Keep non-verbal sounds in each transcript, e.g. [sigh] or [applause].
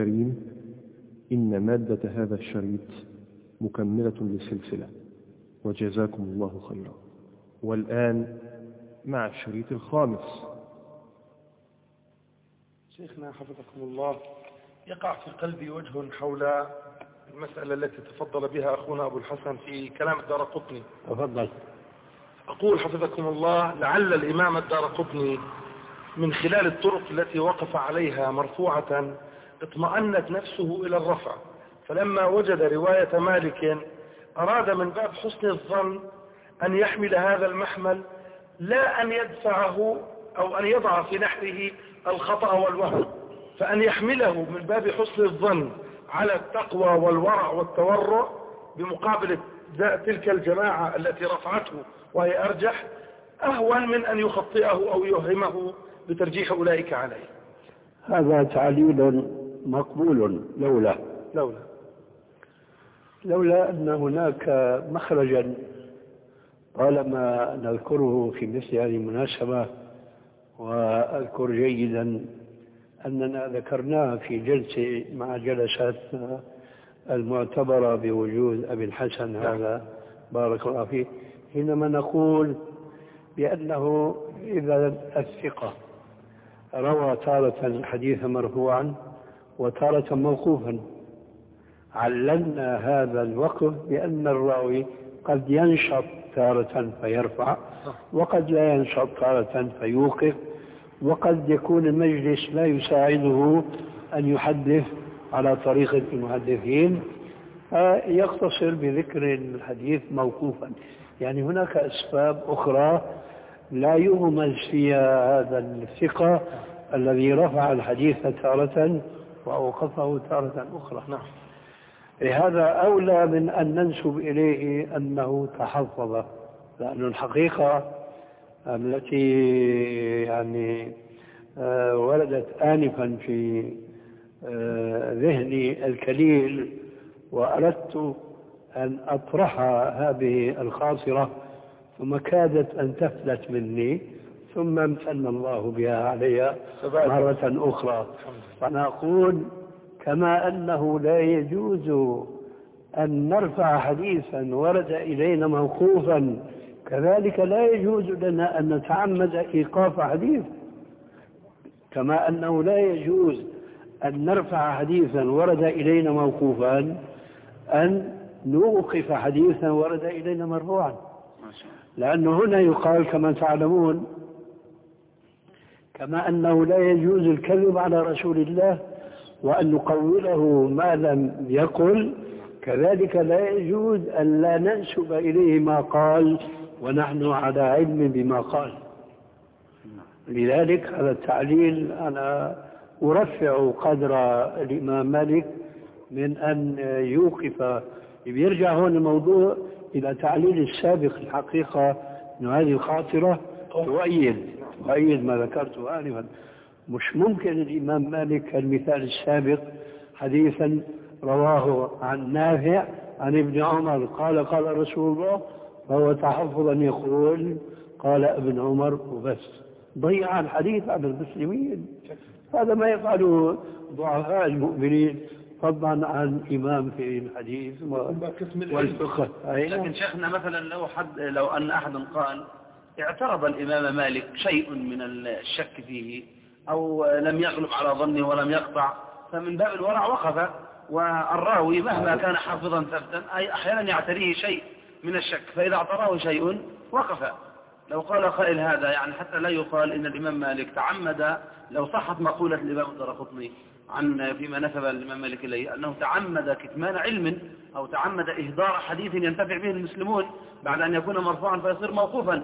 الكريم إن مادة هذا الشريط مكملة للسلسلة. وجزاكم الله خيرا. والآن مع الشريط الخامس. شيخنا حفظكم الله. يقع في قلبي وجه حول المسألة التي تفضل بها أخونا أبو الحسن في كلام الدار قطني. تفضل. أقول حفظكم الله لعل الإمام الدار قطني من خلال الطرق التي وقف عليها مرفوعة اطمأنت نفسه إلى الرفع. فلما وجد رواية مالك أراد من باب حسن الظن أن يحمل هذا المحمل لا أن يدفعه أو أن يضع في نحره الخطأ والوهم فأن يحمله من باب حسن الظن على التقوى والورع والتورع بمقابل تلك الجماعة التي رفعته وهي أرجح أهون من أن يخطئه أو يوهمه بترجيح أولئك عليه. هذا تعليل مقبول لولا. لولا. لولا أن هناك مخرجا طالما نذكره في مثل هذه المناسبة وأذكر جيدا أننا ذكرناه في جلسة مع جلساتنا المعتبرة بوجود أبي الحسن هذا. بارك الله فيه. حينما نقول بأنه إذا الثقة روى تارة حديثا مرفوعا وتارة موقوفا. عللنا هذا الوقف بأن الراوي قد ينشط تارة فيرفع وقد لا ينشط تارة فيوقف وقد يكون المجلس لا يساعده أن يحدث على طريقة المحدثين. يقتصر بذكر الحديث موقوفا. يعني هناك أسباب أخرى لا يغمز فيها هذا الثقة الذي رفع الحديث تارة وأوقفه تارة أخرى. نعم. لهذا أولى من أن ننسب إليه أنه تحفظ لأن الحقيقة التي يعني آه، وردت آنفا في آه، ذهني الكليل وأردت أن أطرح هذه الخاصرة ثم كادت أن تفلت مني. ثم امتن الله بها علي مرة أخرى. فأنا أقول كما أنه لا يجوز أن نرفع حديثا ورد إلينا موقوفا. كذلك لا يجوز لنا أن نتعمد إيقاف حديث. كما أنه لا يجوز أن نرفع حديثا ورد إلينا موقوفا. أن نوقف حديثا ورد إلينا مرفوعا. لأنه هنا يقال كما تعلمون كما أنه لا يجوز الكذب على رسول الله وأن نقوله ما لم يقل كذلك لا يجوز أن لا ننسب إليه ما قال ونحن على علم بما قال. لذلك هذا التعليل أنا أرفع قدر الإمام مالك من أن يوقف. يرجع هون الموضوع إلى تعليل السابق الحقيقة أن هذه الخاطرة. تؤيد تؤيد ما ذكرته آنفا. مش ممكن الإمام مالك المثال السابق حديثا رواه عن نافع عن ابن عمر. قال قال رسول الله فهو تحفظ أن يقول قال ابن عمر وبس. ضيع الحديث على المسلمين. هذا ما يفعله ضعفاء المؤمنين. فضلا عن إمام في الحديث والفقه. لكن شيخنا مثلا لو حد لو أن أحدا قال اعترض الإمام مالك شيء من الشك فيه أو لم يغلب على ظنه ولم يقطع فمن باب الورع وقف والراوي مهما كان حافظا ثبتا أي أحيانا يعتريه شيء من الشك فإذا اعتراه شيء وقف. لو قال قائل هذا يعني حتى لا يقال إن الإمام مالك تعمد لو صحت مقولة الإمام الدرقطني عن فيما نسب الإمام مالك إليه أنه تعمد كتمان علم أو تعمد إهدار حديث ينتفع به المسلمون بعد أن يكون مرفوعا فيصير موقوفا.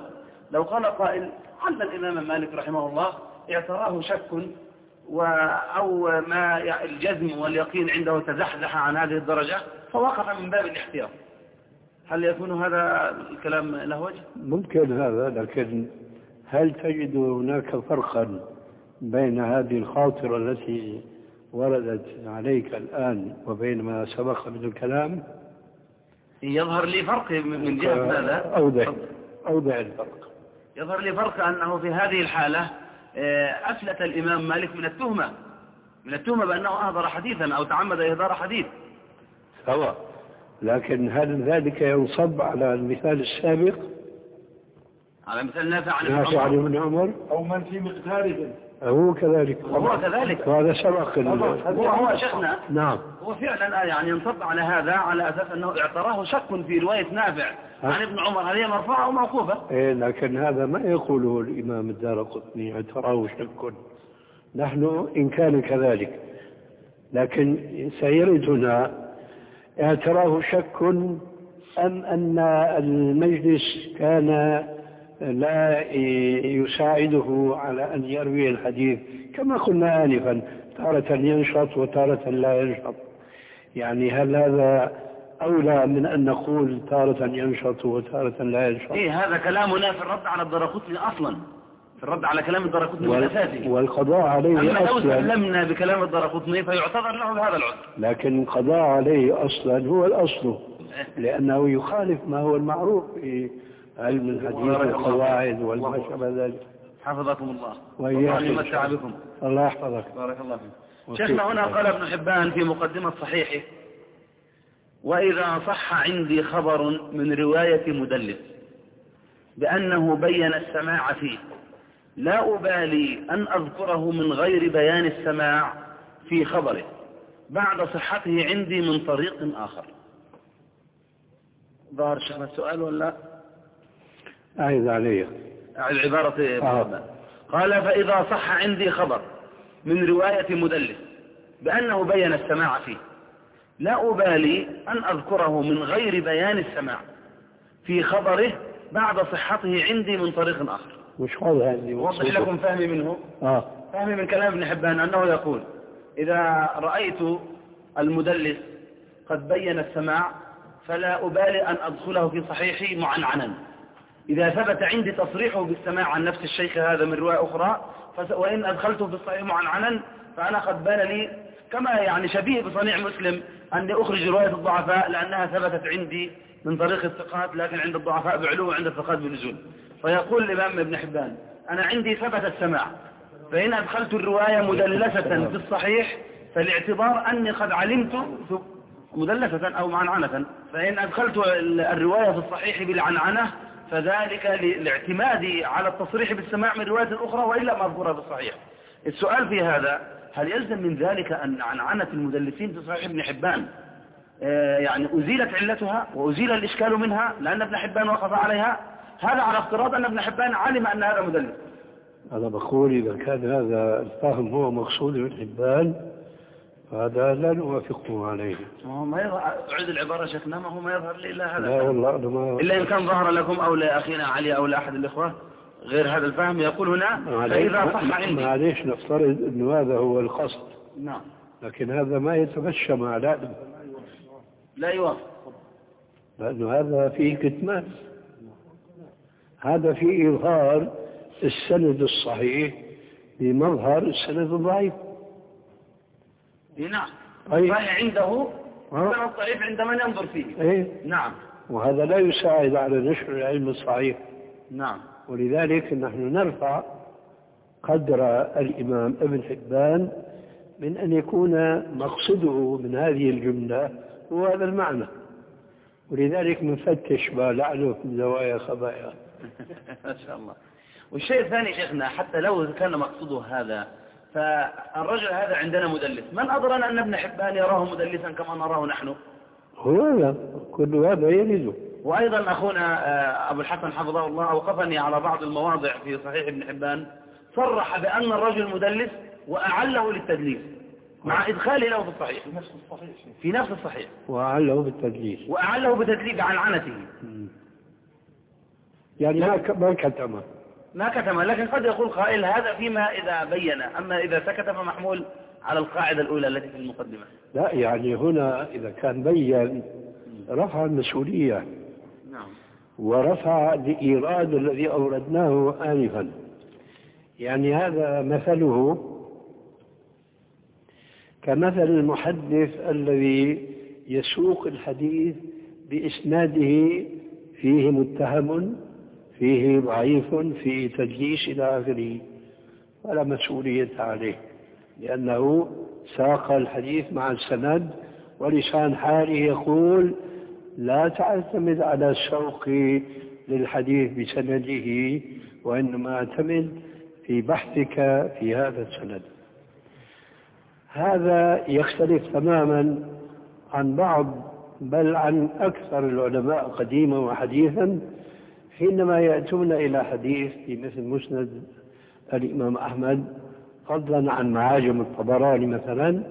لو قال قائل عند الإمام مالك رحمه الله اعتراه شك و أو ما الجزم واليقين عنده تزحزح عن هذه الدرجة فوقف من باب الاحتياط. هل يكون هذا الكلام له وجه؟ ممكن هذا لكن هل تجد هناك فرقا بين هذه الخاطرة التي وردت عليك الآن وبين ما سبق من الكلام؟ يظهر لي فرق من جهة ماذا؟ أوضح. أوضح الفرق. يظهر لي فرق أنه في هذه الحالة آه، أفلت الإمام مالك من التهمة من التهمة بأنه أهدر حديثا أو تعمد إهدار حديث. سواء لكن هل ذلك ينصب على المثال السابق؟ على مثال نافع عن ابن عمر؟ أو من في مقداره. هو كذلك. وهو كذلك. وهذا سبق هو هو شيخنا. نعم. هو فعلا آه يعني ينصب على هذا على أساس أنه اعتراه شك في رواية نافع عن ابن عمر. هل هي مرفوعة أو موقوفة؟ إيه لكن هذا ما يقوله الإمام الدار قطني اعتراه شك. نحن إن كان كذلك. لكن سيردنا اعتراه شك أم أن المجلس كان لا يساعده على أن يروي الحديث. كما قلنا آنفا تارة ينشط وتارة لا ينشط. يعني هل هذا أولى من أن نقول تارة ينشط وتارة لا ينشط؟ إيه هذا كلامنا في الرد على الدرقطني أصلا. في الرد على كلام الدرقطني وال- والقضاء عليه أما لو سلمنا بكلام الدرقطني فيعتذر له بهذا العذر. لكن القضاء عليه أصلا هو الأصل لأنه يخالف ما هو المعروف في علم الحديث والقواعد وما شابه ذلك. حفظكم الله. وإياكم. بكم الله يحفظك. بارك الله فيك. شيخنا هنا قال ابن حبان في مقدمة صحيحه وإذا صح عندي خبر من رواية مدلس بأنه بين السماع فيه. لا أبالي أن أذكره من غير بيان السماع في خبره. بعد صحته عندي من طريق آخر. ظهر شيخنا السؤال ولا؟ أعيد علي. أعد عبارة ابن آه. قال فإذا صح عندي خبر من رواية مدلس بأنه بين السماع فيه لا أبالي أن أذكره من غير بيان السماع في خبره بعد صحته عندي من طريق آخر. مش واضح عندي مقصوده. لكم فهمي منه. آه. فهمي من كلام ابن حبان أنه يقول إذا رأيت المدلس قد بين السماع فلا أبالي أن أدخله في صحيحي معنعنا إذا ثبت عندي تصريحه بالسماع عن نفس الشيخ هذا من رواية أخرى وإن أدخلته في الصحيح معنعنا فأنا قد بان لي كما يعني شبيه بصنيع مسلم أني أخرج رواية الضعفاء لأنها ثبتت عندي من طريق الثقات لكن عند الضعفاء بعلو وعند الثقات بنزول. فيقول الإمام ابن حبان أنا عندي ثبت السماع فإن أدخلت الرواية مدلسة في الصحيح فالاعتبار أني قد علمت مدلسة أو معنعنة فإن أدخلت ال- الرواية في الصحيح بالعنعنة فذلك لاعتمادي على التصريح بالسماع من رواية أخرى وإلا ما أذكرها في الصحيح. السؤال في هذا هل يلزم من ذلك أن عنعنة المدلسين في صحيح ابن حبان آه، يعني أزيلت علتها وأزيل الإشكال منها لأن ابن حبان وقف عليها؟ هذا على افتراض أن ابن حبان علم أن هذا مدلس. أنا بقول إذا كان هذا الفهم هو مقصود ابن حبان فهذا لا نوافقه عليه. ما هو ما يظهر أعيد العبارة شيخنا ما هو ما يظهر لي إلا هذا لا والله أنا ما إلا إن كان ظهر لكم أو لأخينا علي أو لأحد الإخوة غير هذا الفهم. يقول هنا فإذا صح عندي. معليش نفترض أنه هذا هو القصد. نعم. لكن هذا ما يتمشى مع لا لا يوافق. لأنه هذا فيه كتمان هذا فيه إظهار السند الصحيح بمظهر السند الضعيف. نعم. طيب. فهي عنده آه. سند الضعيف عند من ينظر فيه. إيه نعم. وهذا لا يساعد على نشر العلم الصحيح. نعم. ولذلك نحن نرفع قدر الإمام ابن حبان من أن يكون مقصده من هذه الجملة هو هذا المعنى. ولذلك نفتش ما لعله من زوايا خبايا. [laughs] ما شاء الله. والشيء الثاني شيخنا حتى لو كان مقصوده هذا فالرجل هذا عندنا مدلس. من أدرنا أن ابن حبان يراه مدلسا كما نراه نحن؟ هو هذا كل هذا يرد وأيضا أخونا آه، أبو الحسن حفظه الله أوقفني على بعض المواضع في صحيح ابن حبان. صرح بأن الرجل مدلس وأعله للتدليس مع إدخاله له في الصحيح. في نفس الصحيح. وعله بالتدليس وأعله بتدليس عن عنته. يعني ما ما كتم ما كتم لكن قد يقول قائل هذا فيما إذا بين. أما إذا سكت فمحمول على القاعدة الأولى التي في المقدمة. لا يعني هنا إذا كان بين رفع المسؤولية. نعم. ورفع الإيراد الذي أوردناه آنفا. يعني هذا مثله كمثل المحدث الذي يسوق الحديث بإسناده فيه متهم فيه ضعيف فيه تدليس إلى آخره ولا مسؤولية عليه لأنه ساق الحديث مع السند ولسان حاله يقول لا تعتمد على الشوق للحديث بسنده وإنما اعتمد في بحثك في هذا السند. هذا يختلف تماما عن بعض بل عن أكثر العلماء قديما وحديثا حينما يأتون إلى حديث في مثل مسند الإمام أحمد فضلا عن معاجم الطبراني مثلا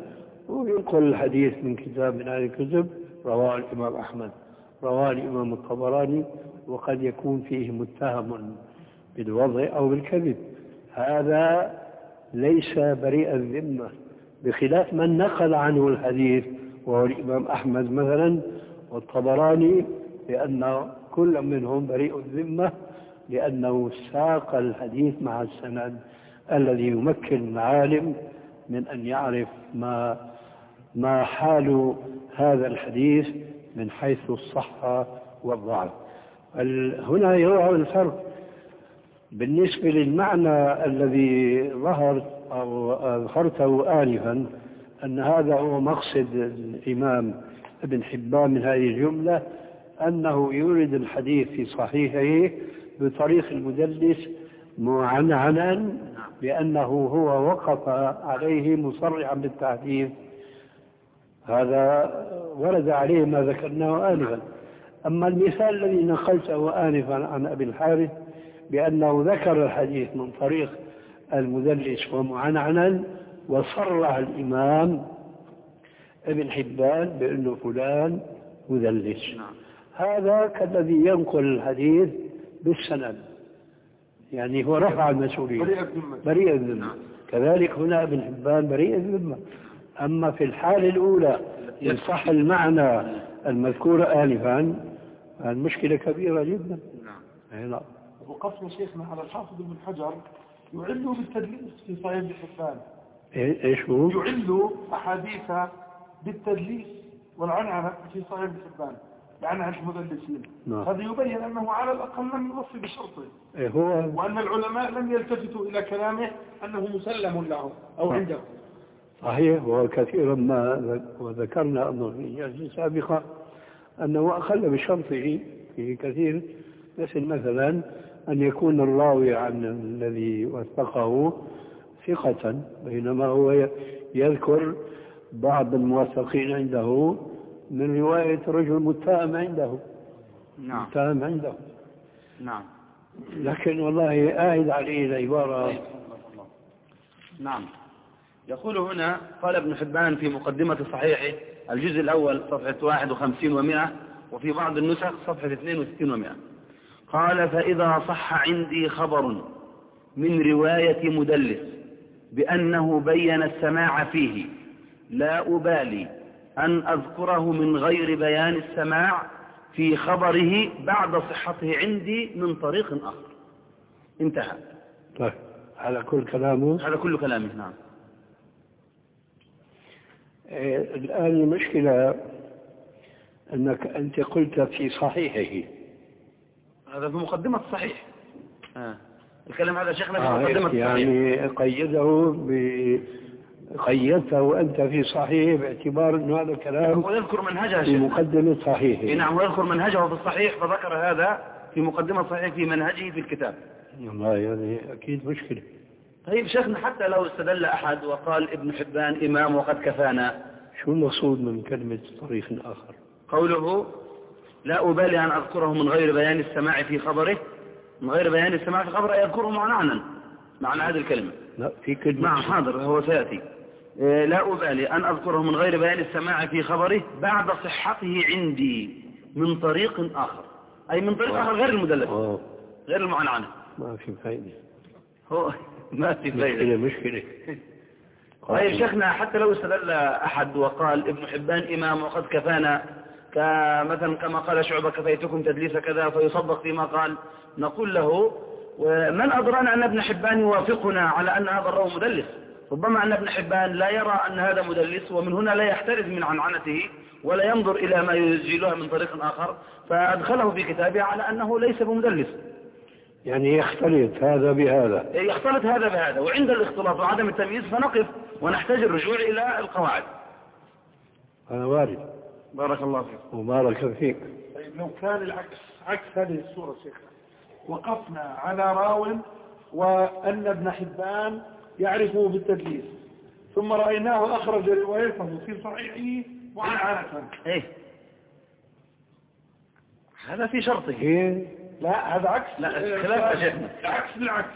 وينقل الحديث من كتاب من هذه الكتب رواه الإمام أحمد رواه الإمام الطبراني وقد يكون فيه متهم بالوضع أو بالكذب. هذا ليس بريء الذمة بخلاف من نقل عنه الحديث وهو الإمام أحمد مثلا والطبراني لأن كل منهم بريء الذمة لأنه ساق الحديث مع السند الذي يمكن العالم من أن يعرف ما ما حال هذا الحديث من حيث الصحة والضعف. هنا يظهر الفرق بالنسبة للمعنى الذي ظهر أو أظهرته آنفا أن هذا هو مقصد الإمام ابن حبان من هذه الجملة أنه يورد الحديث في صحيحه بطريق المدلس معنعنا بأنه هو وقف عليه مصرحا بالتحديث. هذا ورد عليه ما ذكرناه آنفا. أما المثال الذي نقلته آنفا عن أبي الحارث بأنه ذكر الحديث من طريق المدلس ومعنعنا وصرح الإمام ابن حبان بأنه فلان مدلس. نعم. هذا كالذي ينقل الحديث بالسند. يعني هو رفع المسؤولية بريء الذمة الذمة كذلك هنا ابن حبان بريء الذمة أما في الحالة الأولى إن صح المعنى المذكور آنفا المشكلة كبيرة جدا. نعم. أي نعم. وقفنا شيخنا على الحافظ ابن حجر يعل بالتدليس في صحيح ابن حبان. إيه- إيش هو؟ يعل أحاديث بالتدليس والعنعنة في صحيح ابن لعنعنة المدلسين نعم. هذا يبين أنه على الأقل لم يوفي بشرطه. إيه هو وأن العلماء لم يلتفتوا إلى كلامه أنه مسلم له أو نعم. عنده. صحيح. وكثيرا ما وذكرنا أنه في جلسة سابقة أنه أخل بشرطه في كثير. مثل مثلا أن يكون الراوي عن الذي وثقه ثقة بينما هو يذكر بعض الموثقين عنده من رواية رجل متهم عنده. نعم. متهم عنده. نعم. لكن والله آهد عليه العبارة. نعم. يقول هنا قال ابن حبان في مقدمة صحيحه الجزء الأول صفحة 51 و100 وفي بعض النسخ صفحة 62 و100 قال فإذا صح عندي خبر من رواية مدلس بأنه بين السماع فيه لا أبالي. أن أذكره من غير بيان السماع في خبره بعد صحته عندي من طريق آخر. انتهى. طيب على كل كلامه؟ هذا كل كلامه نعم. إيه، الآن المشكلة أنك أنت قلت في صحيحه. هذا في مقدمة الصحيح. آه. الكلام هذا شيخنا في آه مقدمة الصحيح. يعني قيده ب قيدته أنت في صحيح باعتبار أن هذا كلام ويذكر منهجها في مقدمة إيه صحيحه نعم ويذكر منهجه في الصحيح فذكر هذا في مقدمة الصحيح في منهجه في الكتاب. والله يعني أكيد مشكلة. طيب شيخنا حتى لو استدل أحد وقال ابن حبان إمام وقد كفانا. شو المقصود من كلمة طريق آخر؟ قوله لا أبالي أن أذكره من غير بيان السماع في خبره من غير بيان السماع في خبره يذكره معنى معنى هذه الكلمة. لا في كلمة. نعم حاضر هو سيأتي. إيه، لا أبالي أن أذكره من غير بيان السماع في خبره بعد صحته عندي من طريق آخر. أي من طريق آخر غير المدلس. غير المعنعنة ما في فايدة. هو [laughs] ما في فايدة. مشكلة مشكلة. [laughs] طيب شيخنا حتى لو استدل أحد وقال ابن حبان إمام وقد كفانا كمثلا كما قال شعبة كفيتكم تدليس كذا فيصدق فيما قال. نقول له ومن أدرانا أن ابن حبان يوافقنا على أن هذا الراوي مدلس؟ ربما أن ابن حبان لا يرى أن هذا مدلس ومن هنا لا يحترز من عنعنته ولا ينظر إلى ما يسجلها من طريق آخر فأدخله في كتابه على أنه ليس بمدلس. يعني يختلط هذا بهذا. يختلط هذا بهذا. وعند الاختلاط وعدم التمييز فنقف ونحتاج الرجوع إلى القواعد. هذا وارد. بارك الله فيك. وبارك فيك. طيب لو كان العكس عكس هذه الصورة شيخ وقفنا على راو وأن ابن حبان يعرفه بالتدليس ثم رأيناه أخرج روايته في صحيحه مععنة إيه. هذا في شرطه. كيف لا هذا عكس. لا، خلاف شيخنا. العكس بالعكس.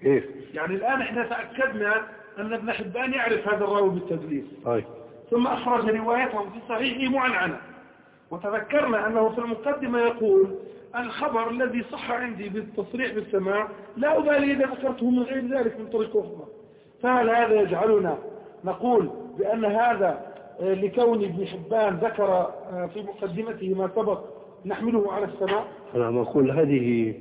كيف؟ يعني الآن إحنا تأكدنا أن ابن حبان يعرف هذا الراوي بالتدليس طيب. ثم أخرج روايته في صحيحه معنعنة وتذكرنا أنه في المقدمة يقول الخبر الذي صح عندي بالتصريح بالسماع لا أبالي إذا ذكرته من غير ذلك من طريق أخرى. فهل هذا يجعلنا نقول بأن هذا آه، لكون ابن حبان ذكر آه، في مقدمته ما سبق نحمله على السماع؟ أنا بقول هذه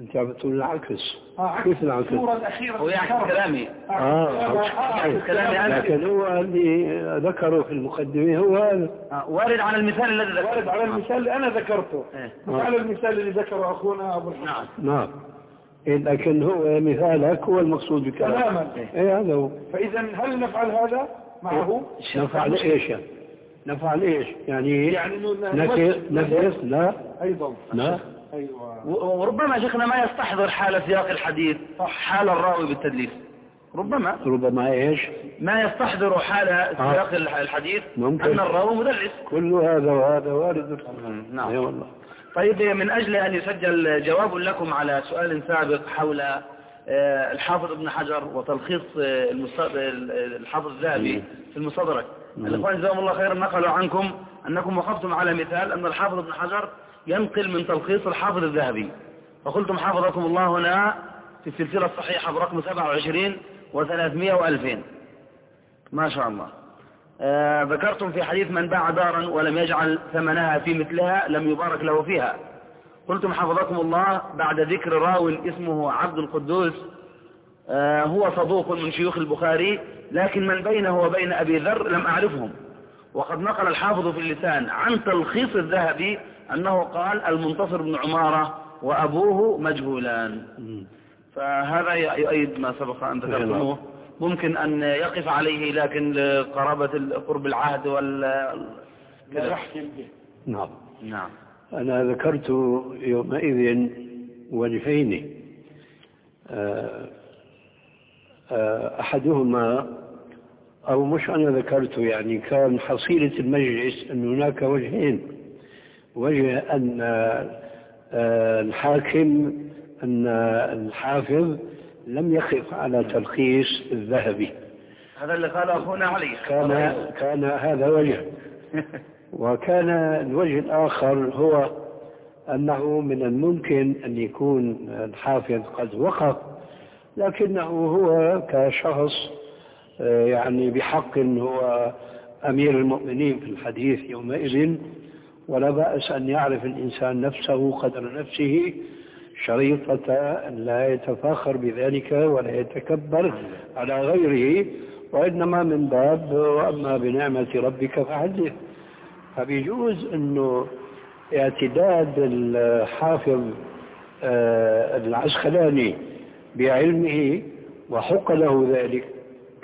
أنت عم تقول العكس. آه، عكس. كيف العكس؟ الصورة الأخيرة. هو يعكس كلامي. آه عكس. كلامي. لكن هو اللي ذكره في المقدمة هو هذا آه، وارد على المثال الذي ذكرته. وارد على المثال اللي أنا ذكرته. إيه. مش على المثال اللي ذكره أخونا أبو الحسن. نعم. نعم. إيه، لكن هو مثالك هو المقصود بكلام تماما. إيه هذا هو. فإذا هل نفعل هذا معه؟ نفعل إيش؟ يعني نفعل إيش؟ يعني يعني نفس لا. أيضا. لا. أيوة. وربما شيخنا ما يستحضر حال سياق الحديث حال الراوي بالتدليس. ربما. ربما إيش؟ ما يستحضر حال سياق الح- الحديث ممكن. أن الراوي مدلس. كل هذا وهذا وارد. نعم. اي والله. طيب من أجل أن يسجل جواب لكم على سؤال سابق حول آه، الحافظ ابن حجر وتلخيص آه، المست- الحافظ الذهبي في المستدرك. الإخوان جزاهم الله خيرا نقلوا عنكم أنكم وقفتم على مثال أن الحافظ ابن حجر ينقل من تلخيص الحافظ الذهبي. فقلتم حافظكم الله هنا في السلسلة الصحيحة برقم 27 و300 و2000 ما شاء الله. آه، ذكرتم في حديث من باع دارا ولم يجعل ثمنها في مثلها لم يبارك له فيها. قلتم حفظكم الله بعد ذكر راو اسمه عبد القدوس آه، هو صدوق من شيوخ البخاري لكن من بينه وبين أبي ذر لم أعرفهم. وقد نقل الحافظ في اللسان عن تلخيص الذهبي أنه قال المنتصر بن عمارة وأبوه مجهولان. فهذا يؤيد ما سبق أن ذكرتموه. ممكن أن يقف عليه لكن لقرابة قرب العهد وال نعم. نعم. أنا ذكرت يومئذ وجهين آه، آه، أحدهما أو مش أنا ذكرت يعني كان حصيلة المجلس أن هناك وجهين وجه أن آه، الحاكم أن الحافظ لم يقف على تلخيص الذهبي. هذا اللي قال أخونا علي. كان كان هذا وجه. [laughs] وكان الوجه الآخر هو أنه من الممكن أن يكون الحافظ قد وقف لكنه هو كشخص آه، يعني بحق هو أمير المؤمنين في الحديث يومئذ. ولا بأس أن يعرف الإنسان نفسه قدر نفسه شريطة أن لا يتفاخر بذلك ولا يتكبر على غيره وإنما من باب وأما بنعمة ربك فحدث فبيجوز أنه اعتداد الحافظ آه، العسقلاني بعلمه وحق له ذلك.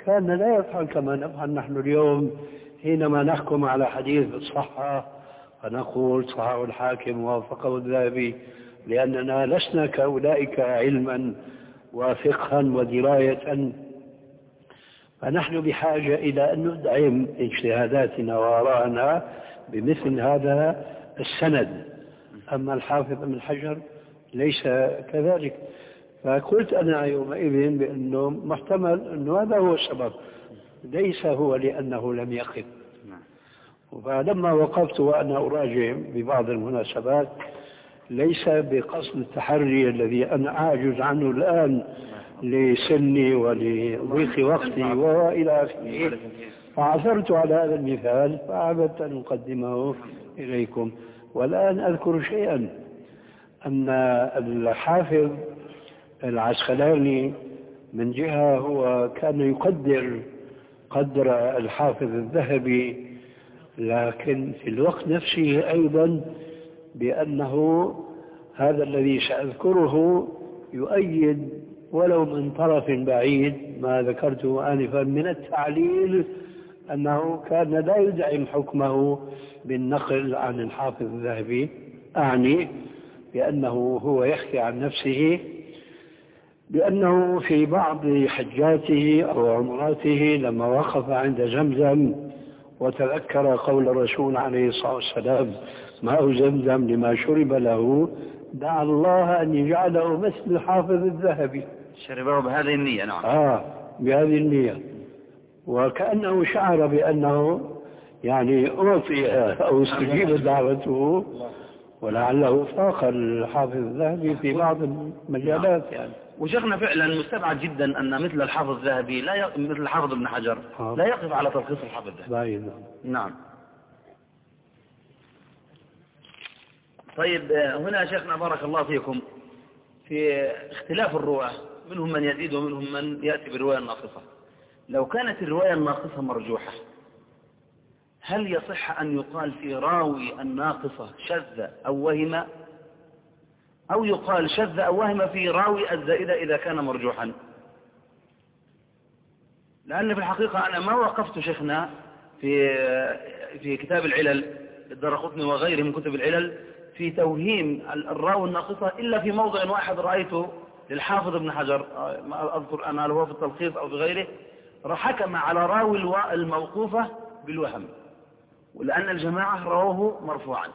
كان لا يفعل كما نفعل نحن اليوم حينما نحكم على حديث بالصحة فنقول صححه الحاكم ووافقه الذهبي لأننا لسنا كأولئك علما وفقها ودراية. فنحن بحاجة إلى أن ندعم اجتهاداتنا وآراءنا بمثل هذا السند. أما الحافظ بن حجر ليس كذلك. فقلت أنا يومئذ بأنه محتمل أنه هذا هو السبب. ليس هو لأنه لم يقف فلما وقفت وأنا أراجع ببعض المناسبات ليس بقصد التحري الذي أنا أعجز عنه الآن لسني ولضيق وقتي وإلى آخره. فعثرت على هذا المثال فأعبدت أن أقدمه إليكم. والآن أذكر شيئا. أن الحافظ العسقلاني من جهة هو كان يقدر قدر الحافظ الذهبي لكن في الوقت نفسه أيضا بأنه هذا الذي سأذكره يؤيد ولو من طرف بعيد ما ذكرته آنفا من التعليل أنه كان لا يدعم حكمه بالنقل عن الحافظ الذهبي أعني بأنه هو يحكي عن نفسه بأنه في بعض حجاته أو عمراته لما وقف عند زمزم وتذكر قول الرسول عليه الصلاة والسلام ماء زمزم؟ لما شرب له دعا الله أن يجعله مثل الحافظ الذهبي. شربه بهذه النية نعم. آه بهذه النية. وكأنه شعر بأنه يعني أعطي أو استجيب دعوته ولعله فاق الحافظ الذهبي في بعض المجالات يعني. وشيخنا فعلا مستبعد جدا أن مثل الحافظ الذهبي لا ي... مثل الحافظ ابن حجر آه. لا يقف على تلخيص الحافظ الذهبي. باين نعم. طيب هنا شيخنا بارك الله فيكم في اختلاف الرواة منهم من يزيد ومنهم من يأتي بالرواية الناقصة. لو كانت الرواية الناقصة مرجوحة هل يصح أن يقال في راوي الناقصة شذ أو وهم؟ أو يقال شذ أو وهم في راوي الزائدة إذا كان مرجوحا؟ لأن في الحقيقة أنا ما وقفت شيخنا في في كتاب العلل الدرقطني وغيره من كتب العلل في توهيم الراوي الناقصة إلا في موضع واحد رأيته للحافظ ابن حجر. ما أذكر أنا هو في التلخيص أو في غيره. حكم على راوي الموقوفة بالوهم ولأن الجماعة رواه مرفوعا.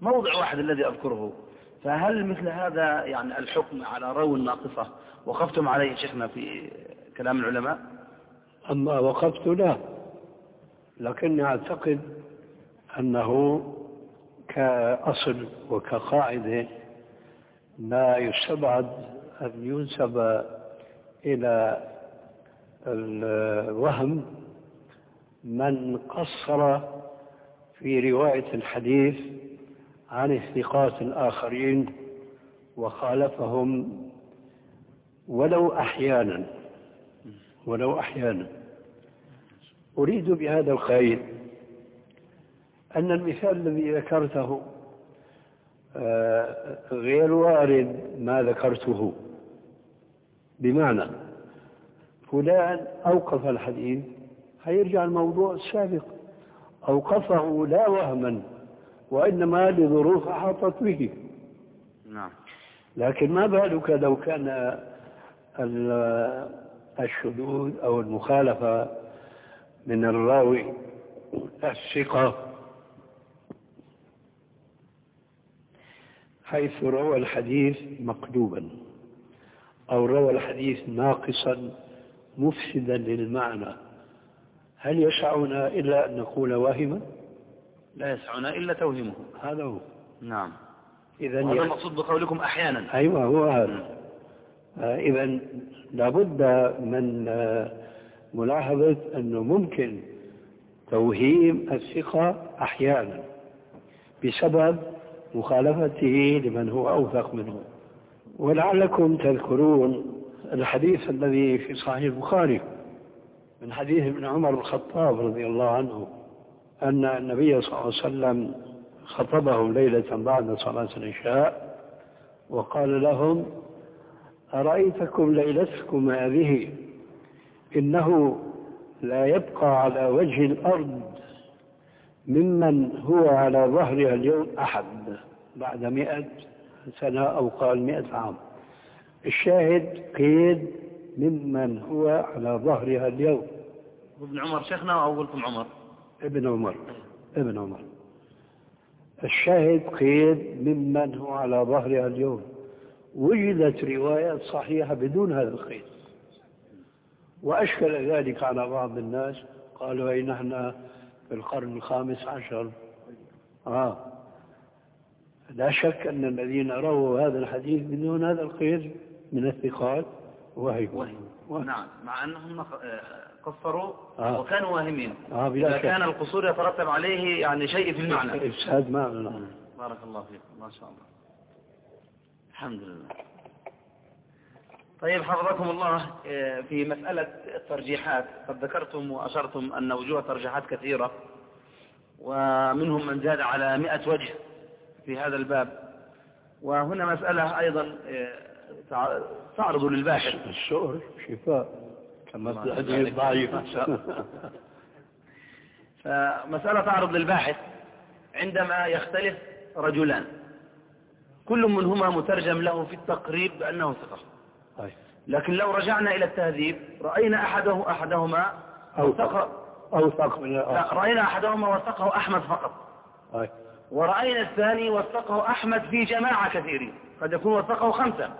موضع واحد الذي أذكره. فهل مثل هذا يعني الحكم على راوي الناقصة وقفتم عليه شيخنا في كلام العلماء؟ أما وقفت لا لكني أعتقد أنه كأصل وكقاعدة لا يستبعد أن ينسب إلى الوهم من قصر في رواية الحديث عن الثقات الآخرين وخالفهم ولو أحيانا ولو أحيانا. أريد بهذا القيد أن المثال الذي ذكرته آه، غير وارد ما ذكرته. بمعنى فلان أوقف الحديث. هيرجع الموضوع السابق. أوقفه لا وهما وإنما لظروف أحاطت به. نعم. لكن ما بالك لو كان ال- الشذوذ أو المخالفة من الراوي الثقة حيث روى الحديث مقلوبا أو روى الحديث ناقصا مفسدا للمعنى. هل يسعنا إلا أن نقول واهما؟ لا يسعنا إلا توهمه. هذا هو. نعم. إذا وهذا المقصود بقولكم أحيانا. أيوة هو هذا. آه، إذا لابد من آه، ملاحظة أنه ممكن توهيم الثقة أحيانا بسبب مخالفته لمن هو أوثق منه. ولعلكم تذكرون الحديث الذي في صحيح البخاري من حديث ابن عمر الخطاب رضي الله عنه أن النبي صلى الله عليه وسلم خطبهم ليلة بعد صلاة العشاء وقال لهم أرأيتكم ليلتكم هذه؟ إنه لا يبقى على وجه الأرض ممن هو على ظهرها اليوم أحد بعد مئة سنة أو قال مئة عام. الشاهد قيد ممن هو على ظهرها اليوم. ابن عمر شيخنا أو قلتم عمر؟ ابن عمر ابن عمر. الشاهد قيد ممن هو على ظهرها اليوم. وجدت روايات صحيحة بدون هذا القيد. وأشكل ذلك على بعض الناس. قالوا أي نحن في القرن الخامس عشر. آه. لا شك أن الذين رووا هذا الحديث بدون هذا القيد من الثقات وهي وهم نعم. مع أنهم آه، قصروا آه. وكانوا واهمين. آه بلا. كان القصور يترتب عليه يعني شيء في المعنى. إفساد معنى بارك الله فيك. ما شاء الله. الحمد لله. طيب حفظكم الله آه، في مسألة الترجيحات. قد ذكرتم وأشرتم أن وجوه ترجيحات كثيرة ومنهم من زاد على مئة وجه في هذا الباب. وهنا مسألة أيضا تع- تعرض للباحث السؤر شفاء كما الحديث ضعيف. [laughs] فمسألة تعرض للباحث عندما يختلف رجلان. كل منهما مترجم له في التقريب بأنه ثقة. طيب. لكن لو رجعنا إلى التهذيب رأينا أحده أحدهما وثق. أوثق من لا رأينا أحدهما وثقه أحمد فقط. طيب. ورأينا الثاني وثقه أحمد في جماعة كثيرين. قد يكون وثقه خمسة.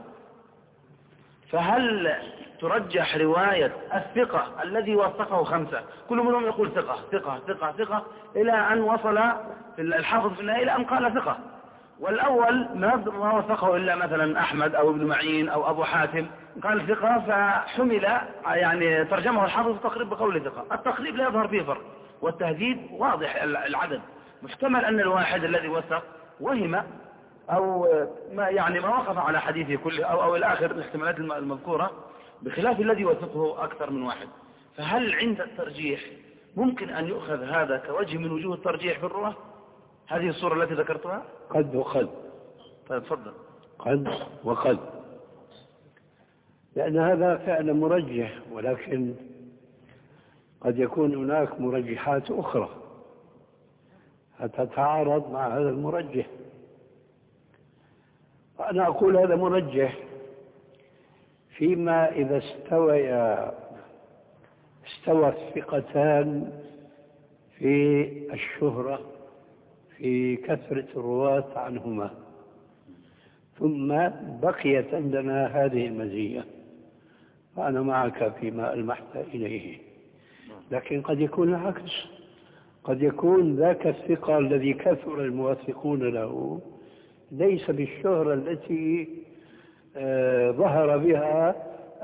فهل ترجح رواية الثقة الذي وثقه خمسة؟ كل منهم يقول ثقة ثقة ثقة ثقة إلى أن وصل الحافظ في النهاية إلى أن قال ثقة. والأول ما وثقه إلا مثلا أحمد أو ابن معين أو أبو حاتم. قال ثقة فحمل يعني ترجمه الحافظ في التقريب بقول ثقة. التقريب لا يظهر فيه فرق والتهذيب واضح العدد. محتمل أن الواحد الذي وثق وهم أو ما يعني ما وقف على حديثه كله أو, أو الآخر الاحتمالات الم- المذكورة بخلاف الذي وثقه أكثر من واحد. فهل عند الترجيح ممكن أن يؤخذ هذا كوجه من وجوه الترجيح في الرواة؟ هذه الصورة التي ذكرتها؟ قد وقد. طيب تفضل. قد وقد. لأن هذا فعل مرجح ولكن قد يكون هناك مرجحات أخرى. تتعارض مع هذا المرجح؟ أنا أقول هذا مرجح فيما إذا استويا استوى الثقتان في الشهرة في كثرة الرواة عنهما ثم بقيت عندنا هذه المزية فأنا معك فيما ألمحت إليه. لكن قد يكون العكس قد يكون ذاك الثقة الذي كثر الموثقون له ليس بالشهرة التي آه، ظهر بها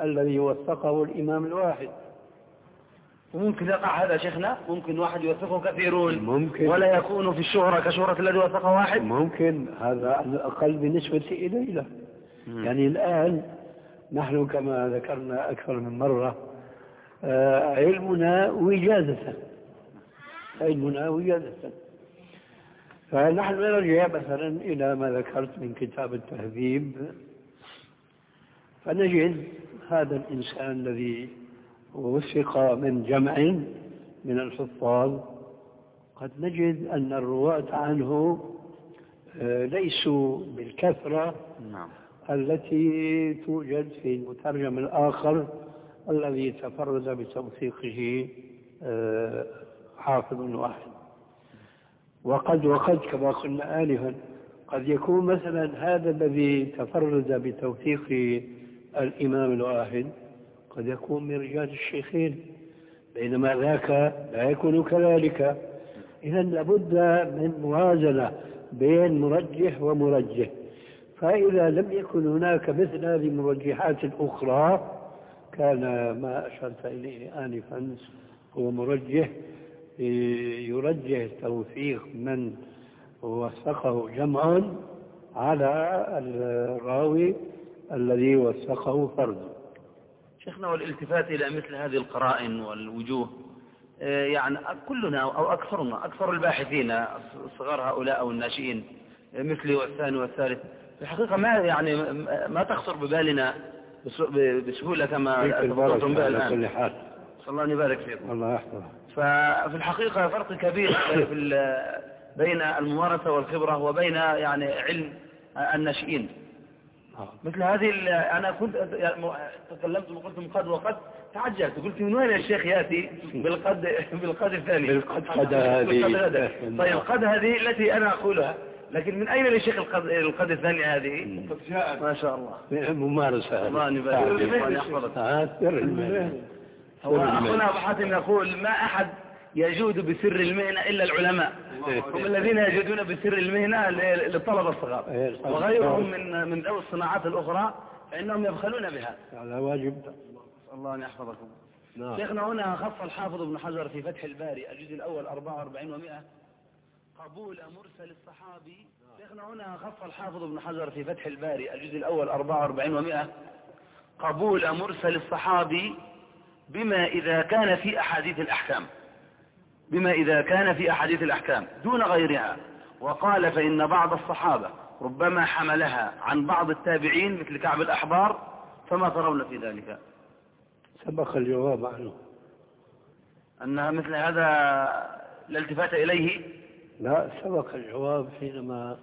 الذي وثقه الإمام الواحد. وممكن يقع هذا شيخنا؟ ممكن واحد يوثقه كثيرون. ممكن. ولا يكون في الشهرة كشهرة الذي وثقه واحد؟ ممكن. هذا على الأقل بالنسبة إلينا. يعني الآن نحن كما ذكرنا أكثر من مرة آه، علمنا وجادة. علمنا وجادة. فنحن نرجع مثلا إلى ما ذكرت من كتاب التهذيب. فنجد هذا الإنسان الذي وثق من جمع من الحفاظ. قد نجد أن الرواة عنه آه، ليسوا بالكثرة نعم. التي توجد في المترجم الآخر الذي تفرد بتوثيقه آه، حافظ واحد. وقد وقد كما قلنا آنفا قد يكون مثلا هذا الذي تفرد بتوثيق الإمام الواحد قد يكون من رجال الشيخين بينما ذاك لا يكون كذلك. إذا لابد من موازنة بين مرجح ومرجح. فإذا لم يكن هناك مثل هذه المرجحات الأخرى كان ما أشرت إليه آنفا هو مرجح. يرجح توثيق من وثقه جمع على الراوي الذي وثقه فرد. شيخنا والالتفات إلى مثل هذه القرائن والوجوه آه، يعني كلنا أو أكثرنا أكثر الباحثين صغار هؤلاء أو الناشئين آه، مثلي والثاني والثالث. في الحقيقة ما يعني ما تخطر ببالنا بس- بسهولة كما البركة بها الآن. صلى الله أن يبارك فيكم الله يحفظك. ففي الحقيقة فرق كبير في بين الممارسة والخبرة وبين يعني علم الناشئين. مثل هذه أنا كنت تكلمت وقلت قد وقد تعجبت قلت من وين الشيخ يأتي؟ بالقد بالقد الثاني. بالقد قد هذه. بالقد هذا. طيب القد هذه التي أنا أقولها لكن من أين للشيخ القد, القد الثانية هذه؟ ما شاء الله. ممارسة. الله يبارك فيك. هو أخونا أبو حاتم يقول ما أحد يجود بسر المهنة إلا العلماء. هم الذين يجودون بسر المهنة للطلبة الصغار. إيه، الطلبة وغيرهم الصغار. من من ذوي الصناعات الأخرى فإنهم يبخلون بها. على واجب. الله أن يحفظكم. نعم. شيخنا هنا خص الحافظ ابن حجر في فتح الباري الجزء الأول 44 و100 قبول مرسل الصحابي. شيخنا هنا خص الحافظ ابن حجر في فتح الباري الجزء الأول 44 و100 قبول مرسل الصحابي بما إذا كان في أحاديث الأحكام. بما إذا كان في أحاديث الأحكام. دون غيرها. وقال فإن بعض الصحابة ربما حملها عن بعض التابعين مثل كعب الأحبار فما ترون في ذلك. سبق الجواب عنه. أن مثل هذا لا التفات إليه؟ لا سبق الجواب حينما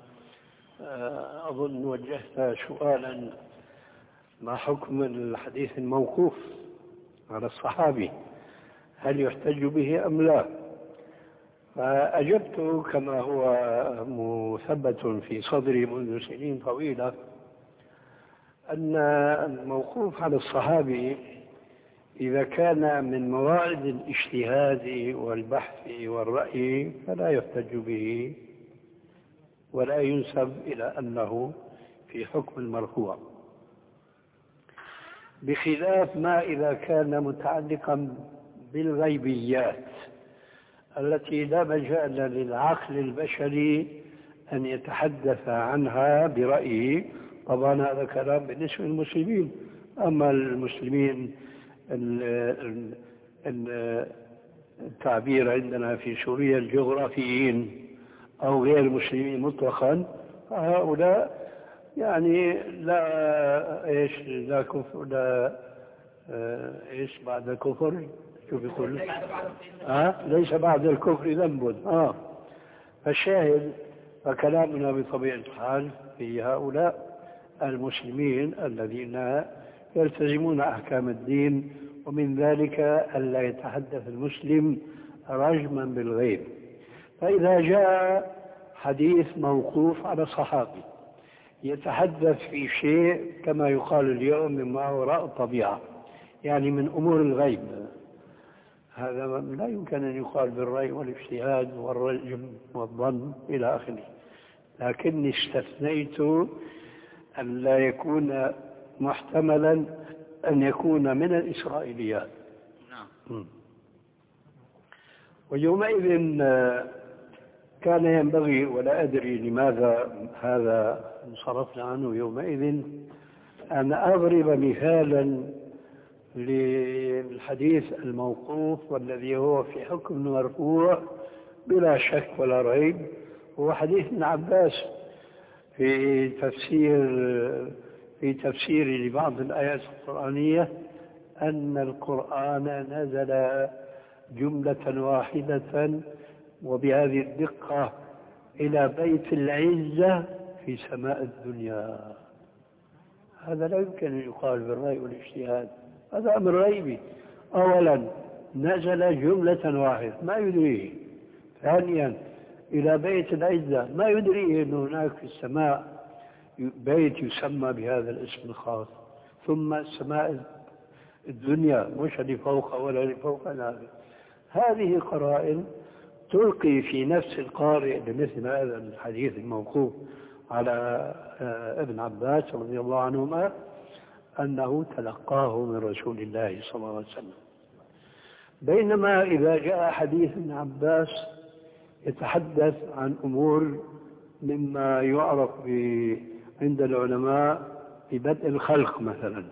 آه، أظن وجهت سؤالا ما حكم الحديث الموقوف. على الصحابي هل يحتج به أم لا؟ فأجبت كما هو مثبت في صدري منذ سنين طويلة أن الموقوف على الصحابي إذا كان من موارد الاجتهاد والبحث والرأي فلا يحتج به ولا ينسب إلى أنه في حكم المرفوع. بخلاف ما إذا كان متعلقا بالغيبيات التي لا مجال للعقل البشري أن يتحدث عنها برأيه. طبعا هذا كلام بالنسبة للمسلمين. أما المسلمين التعبير عندنا في سوريا الجغرافيين أو غير المسلمين مطلقا هؤلاء يعني لا إيش لا كفر لا إيش بعد الكفر؟ شو بيقول؟ ها؟ ليس بعد الكفر ذنب. آه. فالشاهد فكلامنا بطبيعة الحال في هؤلاء المسلمين الذين يلتزمون أحكام الدين ومن ذلك ألا يتحدث المسلم رجما بالغيب. فإذا جاء حديث موقوف على صحابي يتحدث في شيء كما يقال اليوم مما وراء الطبيعة يعني من أمور الغيب. هذا لا يمكن أن يقال بالرأي والاجتهاد والرجم والظن إلى آخره. لكني استثنيت أن لا يكون محتملا أن يكون من الإسرائيليات. نعم. ويومئذ كان ينبغي ولا أدري لماذا هذا انصرفنا عنه يومئذ أن أضرب مثالا للحديث الموقوف والذي هو في حكم مرفوع بلا شك ولا ريب. هو حديث ابن عباس في تفسير في تفسير لبعض الآيات القرآنية أن القرآن نزل جملة واحدة وبهذه الدقة إلى بيت العزة في سماء الدنيا. هذا لا يمكن أن يقال بالرأي والاجتهاد. هذا أمر غيبي. أولا نزل جملة واحدة ما يدريه. ثانيا إلى بيت العزة ما يدريه أن هناك في السماء بيت يسمى بهذا الاسم الخاص. ثم السماء الدنيا مش اللي فوق ولا اللي فوق هذا هذه قرائن تلقي في نفس القارئ لمثل هذا الحديث الموقوف على آه، ابن عباس رضي الله عنهما أنه تلقاه من رسول الله صلى الله عليه وسلم. بينما إذا جاء حديث ابن عباس يتحدث عن أمور مما يعرف عند العلماء ببدء الخلق مثلا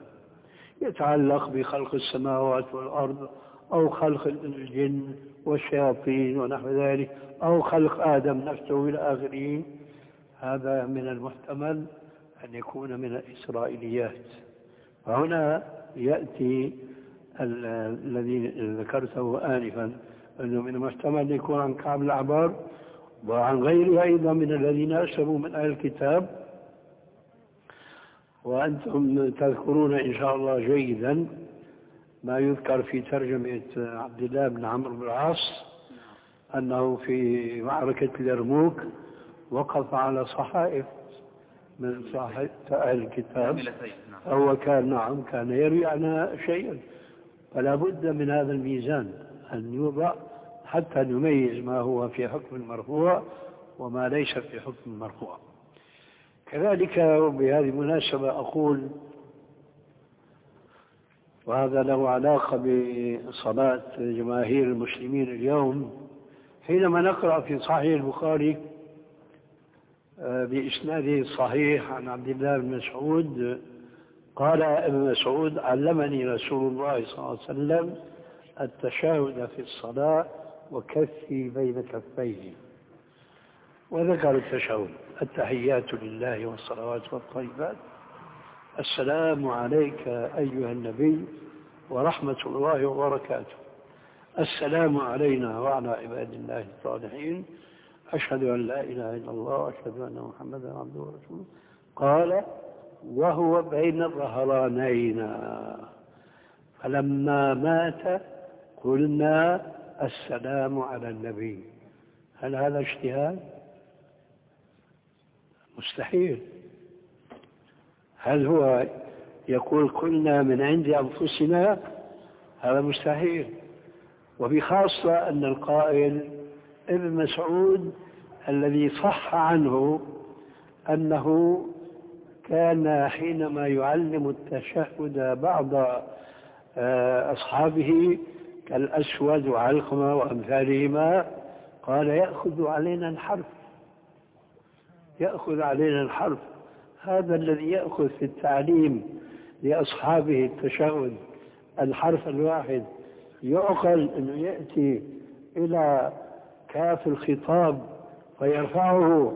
يتعلق بخلق السماوات والأرض أو خلق الجن والشياطين ونحو ذلك أو خلق آدم نفسه إلى آخره. هذا من المحتمل أن يكون من الإسرائيليات. فهنا يأتي الذي ذكرته آنفا أنه من المحتمل أن يكون عن كعب الأعبار وعن غيره أيضا من الذين أسلموا من أهل الكتاب. وأنتم تذكرون إن شاء الله جيدا ما يذكر في ترجمة عبد الله بن عمرو بن العاص أنه في معركة اليرموك وقف على صحائف من صحائف أهل الكتاب. هو كان نعم كان يروي عنها شيئا. فلا بد من هذا الميزان أن يوضع حتى نميز ما هو في حكم المرفوع وما ليس في حكم المرفوع. كذلك بهذه المناسبة أقول وهذا له علاقة بصلاة جماهير المسلمين اليوم. حينما نقرأ في صحيح البخاري آه، بإسناده الصحيح عن عبد الله بن مسعود قال ابن مسعود علمني رسول الله صلى الله عليه وسلم التشاهد في الصلاة وكفي بين كفيه. وذكر التشهد التحيات لله والصلوات والطيبات السلام عليك أيها النبي ورحمة الله وبركاته. السلام علينا وعلى عباد الله الصالحين. أشهد أن لا إله إلا الله وأشهد أن محمدا عبده ورسوله. قال وهو بين الظهرانين فلما مات قلنا السلام على النبي. هل هذا اجتهاد؟ مستحيل. هل هو يقول كنا من عند أنفسنا؟ هذا مستحيل. وبخاصة أن القائل ابن مسعود الذي صح عنه أنه كان حينما يعلم التشهد بعض آه، أصحابه كالأسود وعلقمة وأمثالهما قال يأخذ علينا الحرف. يأخذ علينا الحرف. هذا الذي يأخذ في التعليم لأصحابه التشهد الحرف الواحد يعقل أنه يأتي إلى كاف الخطاب فيرفعه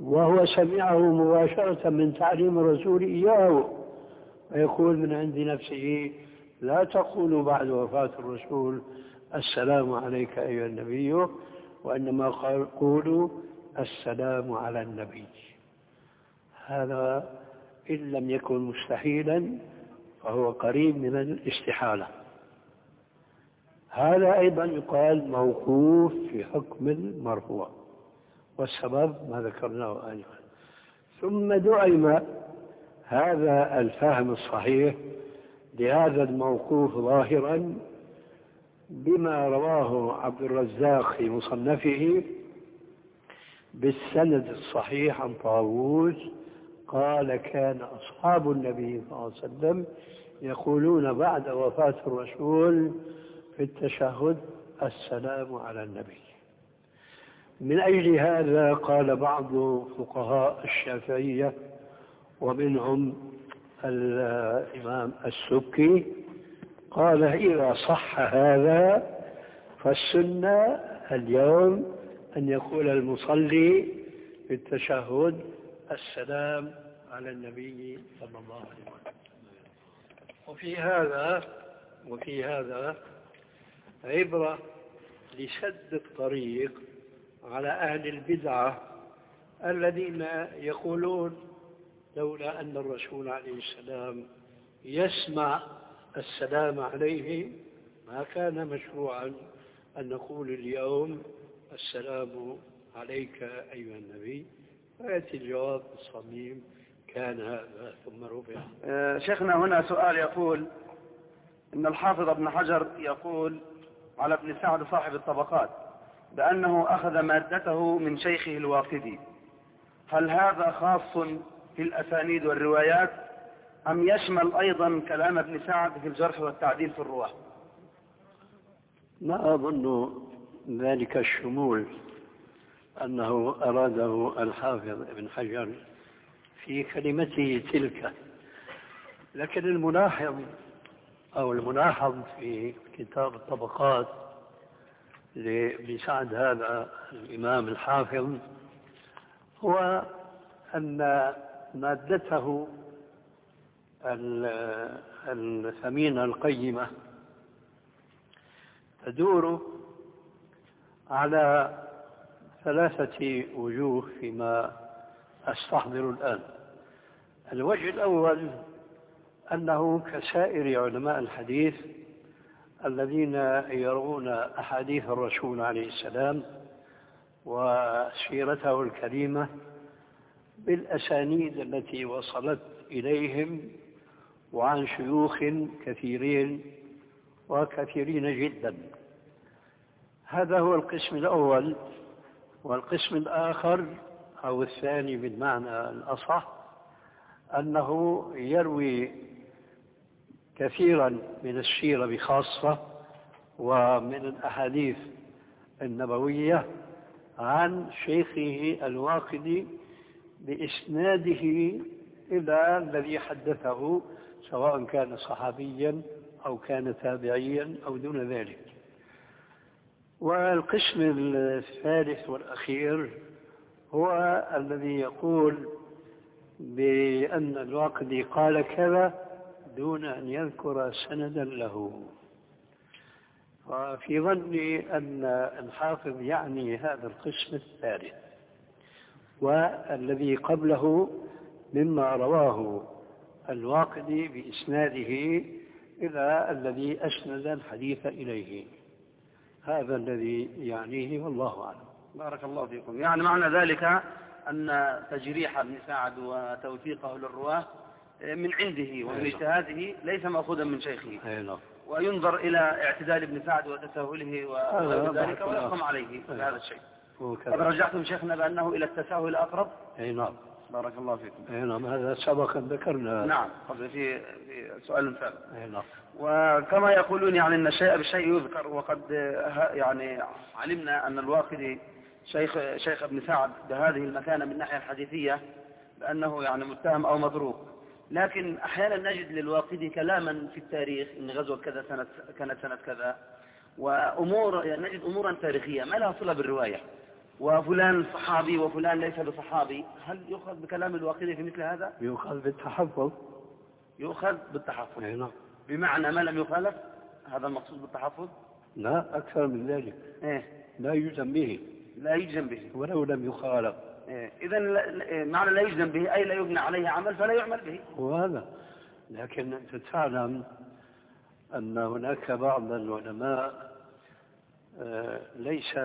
وهو سمعه مباشرة من تعليم الرسول إياه. ويقول من عند نفسه لا تقولوا بعد وفاة الرسول السلام عليك أيها النبي وإنما قولوا السلام على النبي. هذا إن لم يكن مستحيلا فهو قريب من الاستحالة. هذا أيضا يقال موقوف في حكم المرفوع والسبب ما ذكرناه آنفا ثم دعم هذا الفهم الصحيح لهذا الموقوف ظاهرا بما رواه عبد الرزاق في مصنفه بالسند الصحيح عن طاووس قال كان أصحاب النبي صلى الله عليه وسلم يقولون بعد وفاة الرسول في التشهد السلام على النبي. من أجل هذا قال بعض فقهاء الشافعية ومنهم الإمام السكي قال إذا صح هذا فالسنة اليوم أن يقول المصلي في التشهد السلام على النبي صلى الله عليه وسلم. وفي هذا وفي هذا عبرة لسد الطريق على أهل البدعة الذين يقولون لولا أن الرسول عليه السلام يسمع السلام عليه ما كان مشروعا أن نقول اليوم السلام عليك أيها النبي. فيأتي الجواب الصميم كان هذا ثم رفع. آه، شيخنا هنا سؤال يقول إن الحافظ ابن حجر يقول على ابن سعد صاحب الطبقات بأنه أخذ مادته من شيخه الواقدي هل هذا خاص في الأسانيد والروايات أم يشمل أيضا كلام ابن سعد في الجرح والتعديل في الرواة؟ ما أظن ذلك الشمول. أنه أراده الحافظ ابن حجر في كلمته تلك. لكن الملاحظ أو الملاحظ في كتاب الطبقات لابن سعد هذا الإمام الحافظ هو أن مادته الثمينة القيمة تدور على ثلاثة وجوه فيما أستحضر الآن. الوجه الأول أنه كسائر علماء الحديث الذين يرون أحاديث الرسول عليه السلام وسيرته الكريمة بالأسانيد التي وصلت إليهم وعن شيوخ كثيرين وكثيرين جدا. هذا هو القسم الأول. والقسم الآخر أو الثاني بالمعنى الأصح أنه يروي كثيرا من السيرة بخاصة ومن الأحاديث النبوية عن شيخه الواقدي بإسناده إلى الذي حدثه سواء كان صحابيا أو كان تابعيا أو دون ذلك. والقسم الثالث والأخير هو الذي يقول بأن الواقدي قال كذا دون أن يذكر سندا له. وفي ظني أن الحافظ يعني هذا القسم الثالث والذي قبله مما رواه الواقدي بإسناده إلى الذي أسند الحديث إليه. هذا الذي يعنيه والله أعلم. بارك الله فيكم. يعني معنى ذلك أن تجريح ابن سعد وتوثيقه للرواة من عنده ومن اجتهاده ليس مأخوذا من شيخه. نعم. وينظر إلى اعتدال ابن سعد وتساهله وغير هذا ذلك بارك الله. ويحكم عليه. بهذا الشيء. قد وكذا رجعتم شيخنا بأنه إلى التساهل أقرب أي نعم. بارك الله فيكم. أي نعم هذا سبقا ذكرنا. نعم قبل في في سؤال ثالث أي نعم. وكما يقولون يعني أن الشيء بالشيء يذكر وقد يعني علمنا أن الواقدي شيخ شيخ ابن سعد بهذه المكانة من الناحية الحديثية بأنه يعني متهم أو متروك لكن أحيانا نجد للواقدي كلاما في التاريخ أن غزوة كذا سنة كانت سنة كذا وأمور يعني نجد أمورا تاريخية ما لها صلة بالرواية. وفلان صحابي وفلان ليس بصحابي هل يؤخذ بكلام الواقدي في مثل هذا؟ يؤخذ بالتحفظ. يؤخذ بالتحفظ. أي نعم. بمعنى ما لم يخالف؟ هذا المقصود بالتحفظ؟ لا أكثر من ذلك. إيه. لا يلزم به. لا يجزم به. ولو لم يخالف. إيه. إذا لا- معنى لا يجزم به أي لا يبنى عليه عمل فلا يعمل به. وهذا لكن أنت تعلم أن هناك بعض العلماء ليس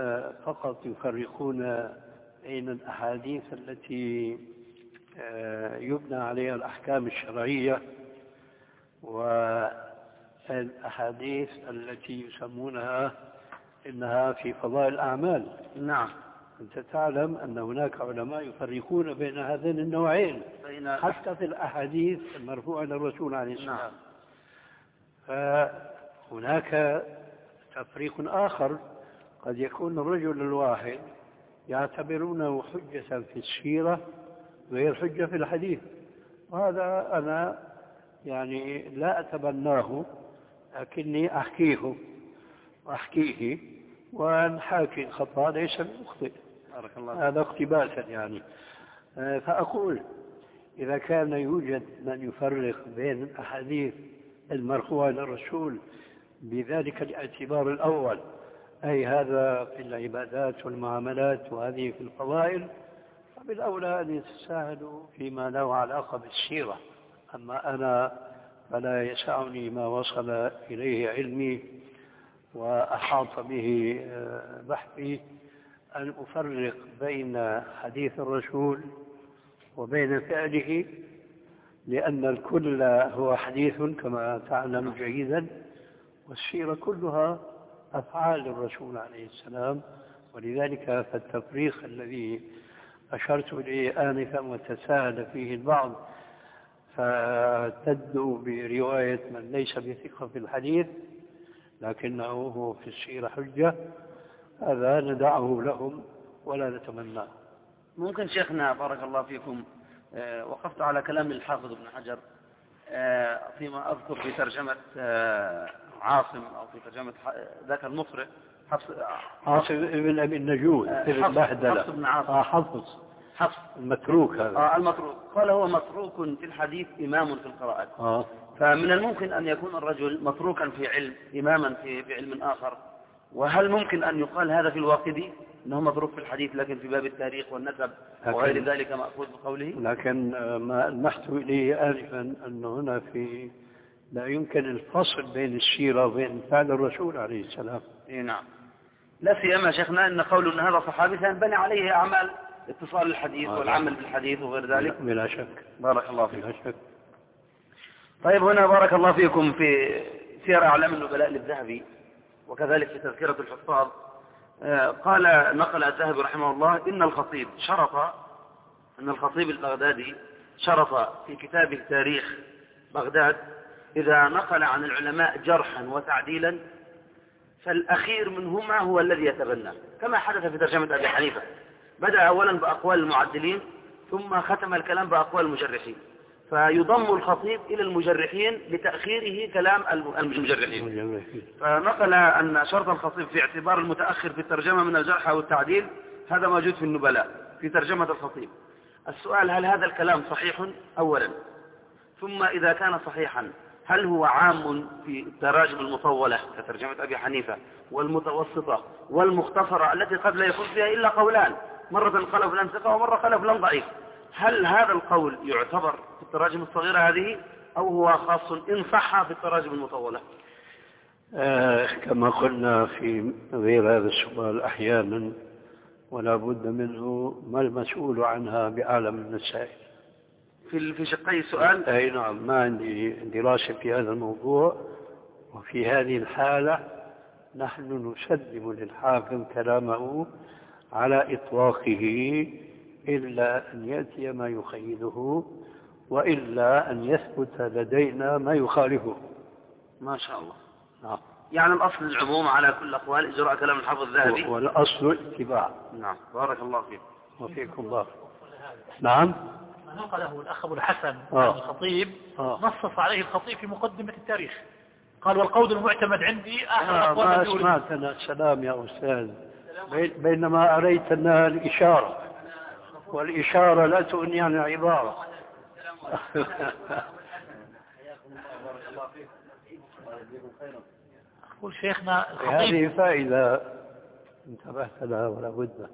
فقط يفرقون بين الأحاديث التي آه، يبنى عليها الأحكام الشرعية والأحاديث التي يسمونها إنها في فضائل الأعمال. نعم. أنت تعلم أن هناك علماء يفرقون بين هذين النوعين بين حتى في الأحاديث المرفوعة إلى الرسول عليه السلام. نعم. فهناك تفريق آخر. قد يكون الرجل الواحد يعتبرونه حجة في السيرة غير حجة في الحديث. وهذا أنا يعني لا أتبناه لكني أحكيه وأحكيه ونحاكي الخطأ ليس بمخطئ. بارك الله هذا اقتباسا يعني. آه، فأقول إذا كان يوجد من يفرق بين الأحاديث المرفوعة إلى الرسول بذلك الاعتبار الأول. أي هذا في العبادات والمعاملات وهذه في الفضائل فبالأولى أن يتساهلوا فيما له علاقة بالسيرة. أما أنا فلا يسعني ما وصل إليه علمي وأحاط به آه، بحثي أن أفرق بين حديث الرسول وبين فعله لأن الكل هو حديث كما تعلم جيدا. والسيرة كلها أفعال الرسول عليه السلام ولذلك فالتفريق الذي أشرت إليه آنفا وتساهل فيه البعض فاعتدوا برواية من ليس بثقة في الحديث لكنه هو في السيرة حجة هذا ندعه لهم ولا نتمناه ممكن شيخنا بارك الله فيكم آه، وقفت على كلام الحافظ ابن حجر آه، فيما أذكر في ترجمة آه، عاصم أو في ترجمة ذاك المقرئ حفص عاصم ابن أبي النجود آه، ابن حفص- بن عاصم. آه حفص. حفص. المتروك هذا. آه، المتروك. قال هو متروك في الحديث إمام في القراءات آه. فمن الممكن أن يكون الرجل متروكا في علم إماما في في علم آخر. وهل ممكن أن يقال هذا في الواقدي أنه متروك في الحديث لكن في باب التاريخ والنسب وغير ذلك مأخوذ بقوله. لكن ما لمحت إليه آنفا أن هنا في لا يمكن الفصل بين السيرة وبين فعل الرسول عليه السلام. إيه نعم. لا سيما شيخنا أن قول أن هذا صحابي سينبني عليه أعمال اتصال الحديث آه. والعمل بالحديث وغير ذلك. بلا شك. بارك الله فيك. بلا شك. طيب هنا بارك الله فيكم في سير أعلام النبلاء للذهبي وكذلك في تذكرة الحفاظ. آه، قال نقل الذهبي رحمه الله إن الخطيب شرط أن الخطيب البغدادي شرط في كتابه تاريخ بغداد إذا نقل عن العلماء جرحا وتعديلا فالأخير منهما هو الذي يتبنى. كما حدث في ترجمة أبي حنيفة. بدأ أولا بأقوال المعدلين ثم ختم الكلام بأقوال المجرحين. فيضم الخطيب إلى المجرحين لتأخيره كلام الم- المجرحين. فنقل أن شرط الخطيب في اعتبار المتأخر في الترجمة من الجرح أو التعديل هذا موجود في النبلاء في ترجمة الخطيب. السؤال هل هذا الكلام صحيح؟ أولا. ثم إذا كان صحيحا هل هو عام في التراجم المطولة كترجمة أبي حنيفة والمتوسطة والمختصرة التي قد لا يكون فيها إلا قولان؟ مرة قال فلان ثقة ومرة قال فلان ضعيف. هل هذا القول يعتبر في التراجم الصغيرة هذه أو هو خاص إن صح في التراجم المطولة؟ آه كما قلنا في غير هذا السؤال أحيانا ولا بد منه ما المسؤول عنها بأعلم من السائل في في شقي السؤال أي نعم ما عندي دراسة في هذا الموضوع. وفي هذه الحالة نحن نسلم للحاكم كلامه على إطلاقه إلا أن يأتي ما يخيده وإلا أن يثبت لدينا ما يخالفه. ما شاء الله. نعم. يعني الأصل العموم على كل الأقوال إجراء كلام الحافظ الذهبي. والأصل الاتباع. نعم. بارك الله فيك. وفيكم الله. نعم. نقله الأخ أبو الحسن آه. عن الخطيب آه. نصص عليه الخطيب في مقدمة التاريخ. قال والقول المعتمد عندي آخر آه الأقوال ما. سمعتنا السلام يا أستاذ. بين- بينما أريتنا الإشارة. والإشارة لا تغني عن العبارة. يقول شيخنا الخطيب. هذه فائدة. انتبهت لها ولا بد.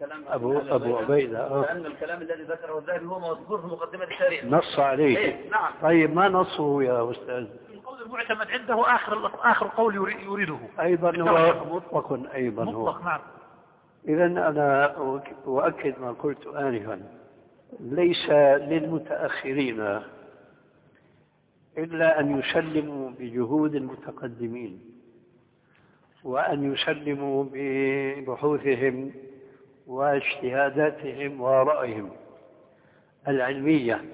كلام أبو أبو عبيدة آه. لأن الكلام الذي ذكره الذهبي هو مذكور في مقدمة التاريخ. نص عليه إيه، نعم. طيب ما نصه يا أستاذ؟ القول المعتمد عنده آخر آخر قول يري- يريده. أيضا هو مطلق. أيضا هو. مطلق نعم. إذا أنا أؤك- أؤكد ما قلت آنفا. ليس للمتأخرين إلا أن يسلموا بجهود المتقدمين وأن يسلموا ببحوثهم واجتهاداتهم وآرائهم العلمية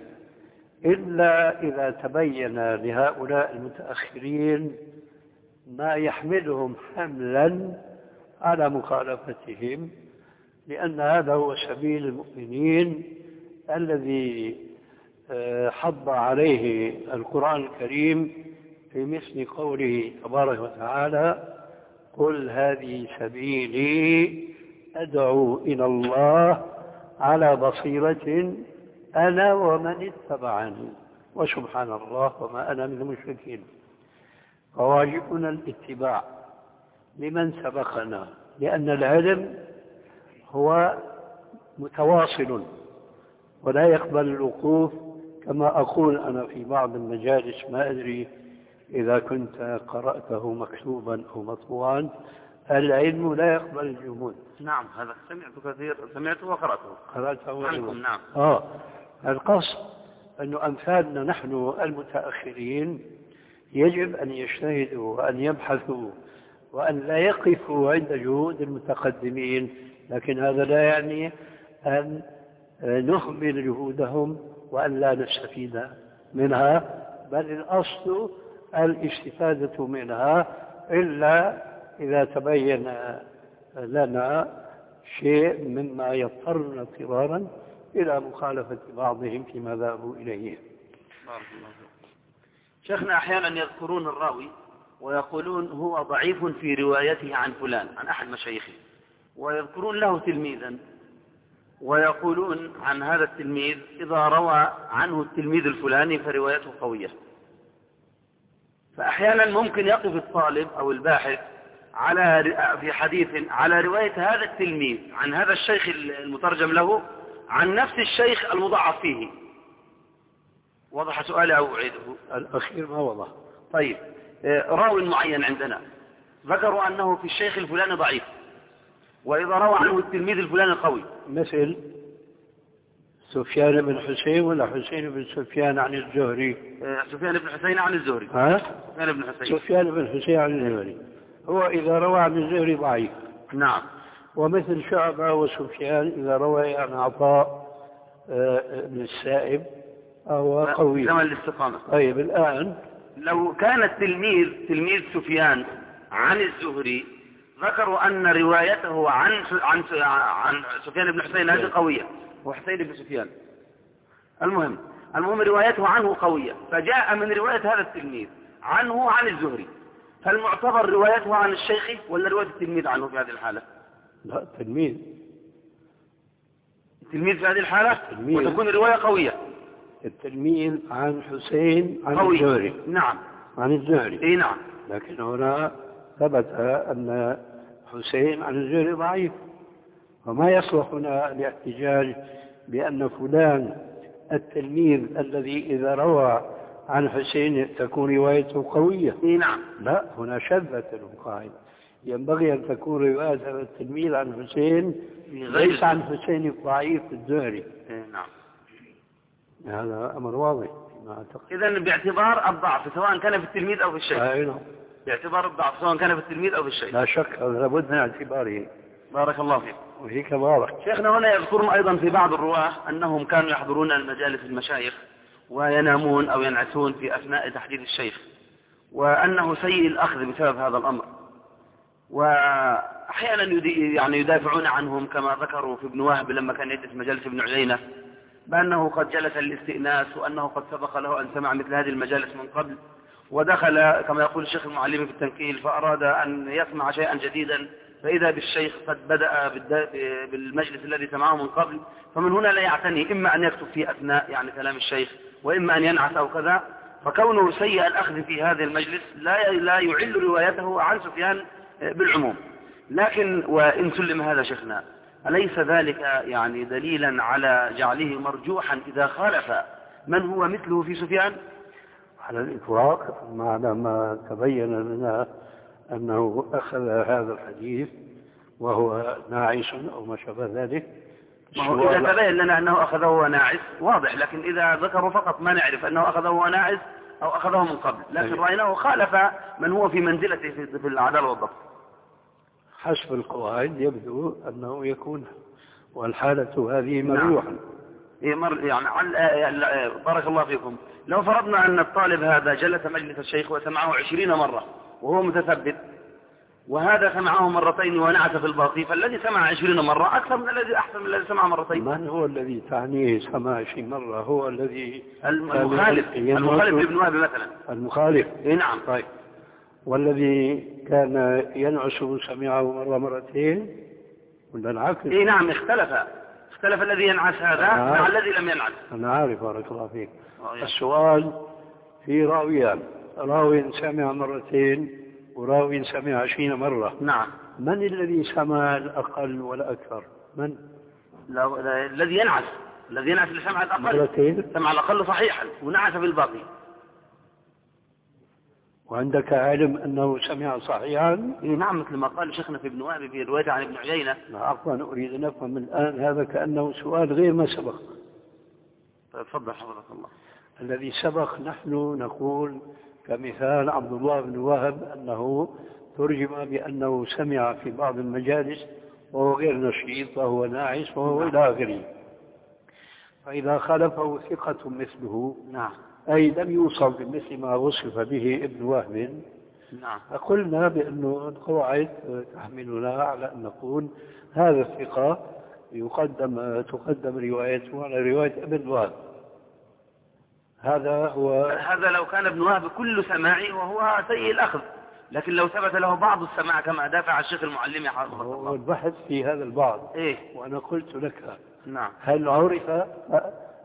إلا إذا تبين لهؤلاء المتأخرين ما يحملهم حملا على مخالفتهم لأن هذا هو سبيل المؤمنين الذي آه، حض عليه القرآن الكريم في مثل قوله تبارك وتعالى قل هذه سبيلي أدعو إلى الله على بصيرة أنا ومن اتبعني. وسبحان الله وما أنا من المشركين. فواجبنا الاتباع لمن سبقنا لأن العلم هو متواصل ولا يقبل الوقوف كما أقول أنا في بعض المجالس ما أدري إذا كنت قرأته مكتوبا أو مطبوعا. العلم لا يقبل الجمود نعم هذا سمعت كثير سمعته وقرأته. قرأته عنكم نعم. آه. القصد أن أمثالنا نحن المتأخرين يجب أن يجتهدوا وأن يبحثوا وأن لا يقفوا عند جهود المتقدمين لكن هذا لا يعني أن نهمل جهودهم وأن لا نستفيد منها بل الأصل الاستفادة منها إلا إذا تبين لنا شيء مما يضطرنا اضطرارا إلى مخالفة بعضهم فيما ذهبوا إليه. بارك الله شيخنا أحيانا يذكرون الراوي ويقولون هو ضعيف في روايته عن فلان عن أحد مشايخه. ويذكرون له تلميذا ويقولون عن هذا التلميذ إذا روى عنه التلميذ الفلاني فروايته قوية. فأحيانا ممكن يقف الطالب أو الباحث على في حديث على رواية هذا التلميذ عن هذا الشيخ المترجم له عن نفس الشيخ المضاعف فيه. وضح سؤالي أو أعيده؟ الأخير ما وضح. طيب آه، راو معين عندنا. ذكروا أنه في الشيخ الفلاني ضعيف. وإذا روى عنه التلميذ الفلاني قوي. مثل سفيان بن حسين ولا حسين بن سفيان عن الزهري؟ آه، سفيان بن حسين عن الزهري. ها؟ سفيان بن حسين. سفيان بن حسين عن الزهري. هو إذا روى عن الزهري ضعيف نعم. ومثل شعبة وسفيان إذا روى عن عطاء آه، بن السائب فهو قوي. زمن الاستقامة. طيب الآن؟ لو كان التلميذ تلميذ سفيان عن الزهري ذكروا أن روايته عن عن عن سفيان بن حسين هذه قوية. وحسين بن سفيان. المهم المهم روايته عنه قوية. فجاء من رواية هذا التلميذ عنه عن الزهري. هل معتبر روايته عن الشيخ ولا رواية التلميذ عنه في هذه الحالة؟ لا تلميذ تلميذ في هذه الحالة؟ تلميذ. وتكون الرواية قوية. التلميذ عن حسين عن قوي. الزهري. نعم. عن الزهري. إي نعم. لكن هنا ثبت أن حسين عن الزهري ضعيف. وما يصلح هنا الاحتجاج بأن فلان التلميذ الذي إذا روى عن حسين تكون روايته قوية. نعم. لا هنا شذت القاعدة ينبغي أن تكون رواية التلميذ عن حسين ليس عن حسين الضعيف الزهري. إيه نعم. هذا أمر واضح إذا باعتبار الضعف سواء كان في التلميذ أو في الشيخ. أي نعم. باعتبار الضعف سواء كان في التلميذ أو في الشيخ. لا شك هذا لابد من اعتباره. بارك الله فيك. وهيك واضح شيخنا هنا يذكرون أيضا في بعض الرواة أنهم كانوا يحضرون المجالس المشايخ. وينامون أو ينعسون في أثناء تحديث الشيخ وأنه سيء الأخذ بسبب هذا الأمر. وأحيانا يعني يدافعون عنهم كما ذكروا في ابن وهب لما كان يجلس مجالس ابن عيينة بأنه قد جلس للاستئناس وأنه قد سبق له أن سمع مثل هذه المجالس من قبل ودخل كما يقول الشيخ المعلم في التنكيل فأراد أن يسمع شيئا جديدا فإذا بالشيخ قد بدأ بالمجلس الذي سمعه من قبل فمن هنا لا يعتني إما أن يكتب في أثناء يعني كلام الشيخ وإما أن ينعس أو كذا فكونه سيء الأخذ في هذا المجلس لا لا يعل روايته عن سفيان بالعموم. لكن وإن سلم هذا شيخنا أليس ذلك يعني دليلا على جعله مرجوحا إذا خالف من هو مثله في سفيان؟ على الإطلاق ما تبين لنا أنه أخذ هذا الحديث وهو ناعس أو ما شابه ذلك. إذا تبين لنا أنه أخذه وناعس واضح لكن إذا ذكروا فقط ما نعرف أنه أخذه وناعس أو أخذه من قبل لكن أيوة. رأيناه خالف من هو في منزلته في في العدالة والضبط حسب القواعد يبدو أنه يكون والحالة هذه نعم. مريوحة مر يعني. آه، لا، آه، بارك الله فيكم لو فرضنا أن الطالب هذا جلس مجلس الشيخ وسمعه عشرين مرة وهو متثبت وهذا سمعه مرتين ونعس في الباقي فالذي سمع عشرين مرة أكثر من الذي أحسن من الذي سمع مرتين. من هو الذي تعنيه سماع شيء مرة؟ هو الذي الم- المخالف المخالف لابن وهب مثلا. المخالف. إيه نعم. طيب. والذي كان ينعس سمعه مرة مرتين؟ ولا العكس؟ إيه نعم اختلف. اختلف الذي ينعس هذا. مع الذي لم ينعس أنا عارف بارك الله فيك. السؤال في راويان راوي سمع مرتين وراوي سمع عشرين مرة. نعم. من الذي سمع الأقل والأكثر؟ من؟ الذي ينعس. الذي ينعس اللي سمع الأقل. مرتين سمع الأقل صحيحا ونعس في الباقي. وعندك علم أنه سمع صحيحا؟ إيه نعم مثل ما قال شيخنا في ابن وهب في روايته عن ابن عيينة. عفوا أريد أن أفهم الآن هذا كأنه سؤال غير ما سبق. طيب، تفضل حفظك الله. الذي سبق نحن نقول كمثال عبد الله بن وهب أنه ترجم بأنه سمع في بعض المجالس وهو غير نشيط وهو ناعس وهو إلى آخره. فإذا خالفه ثقة مثله نعم. أي لم يوصف بمثل ما وصف به ابن وهب. نعم. فقلنا بأنه القواعد تحملنا على أن نقول هذا الثقة يقدم تقدم روايته على رواية ابن وهب. هذا هو هذا لو كان ابن وهب كل سماعي وهو سيء الأخذ. لكن لو ثبت له بعض السماع كما دافع الشيخ المعلم حفظك هو الله. البحث في هذا البعض. إيه. وأنا قلت لك نعم. هل عرف؟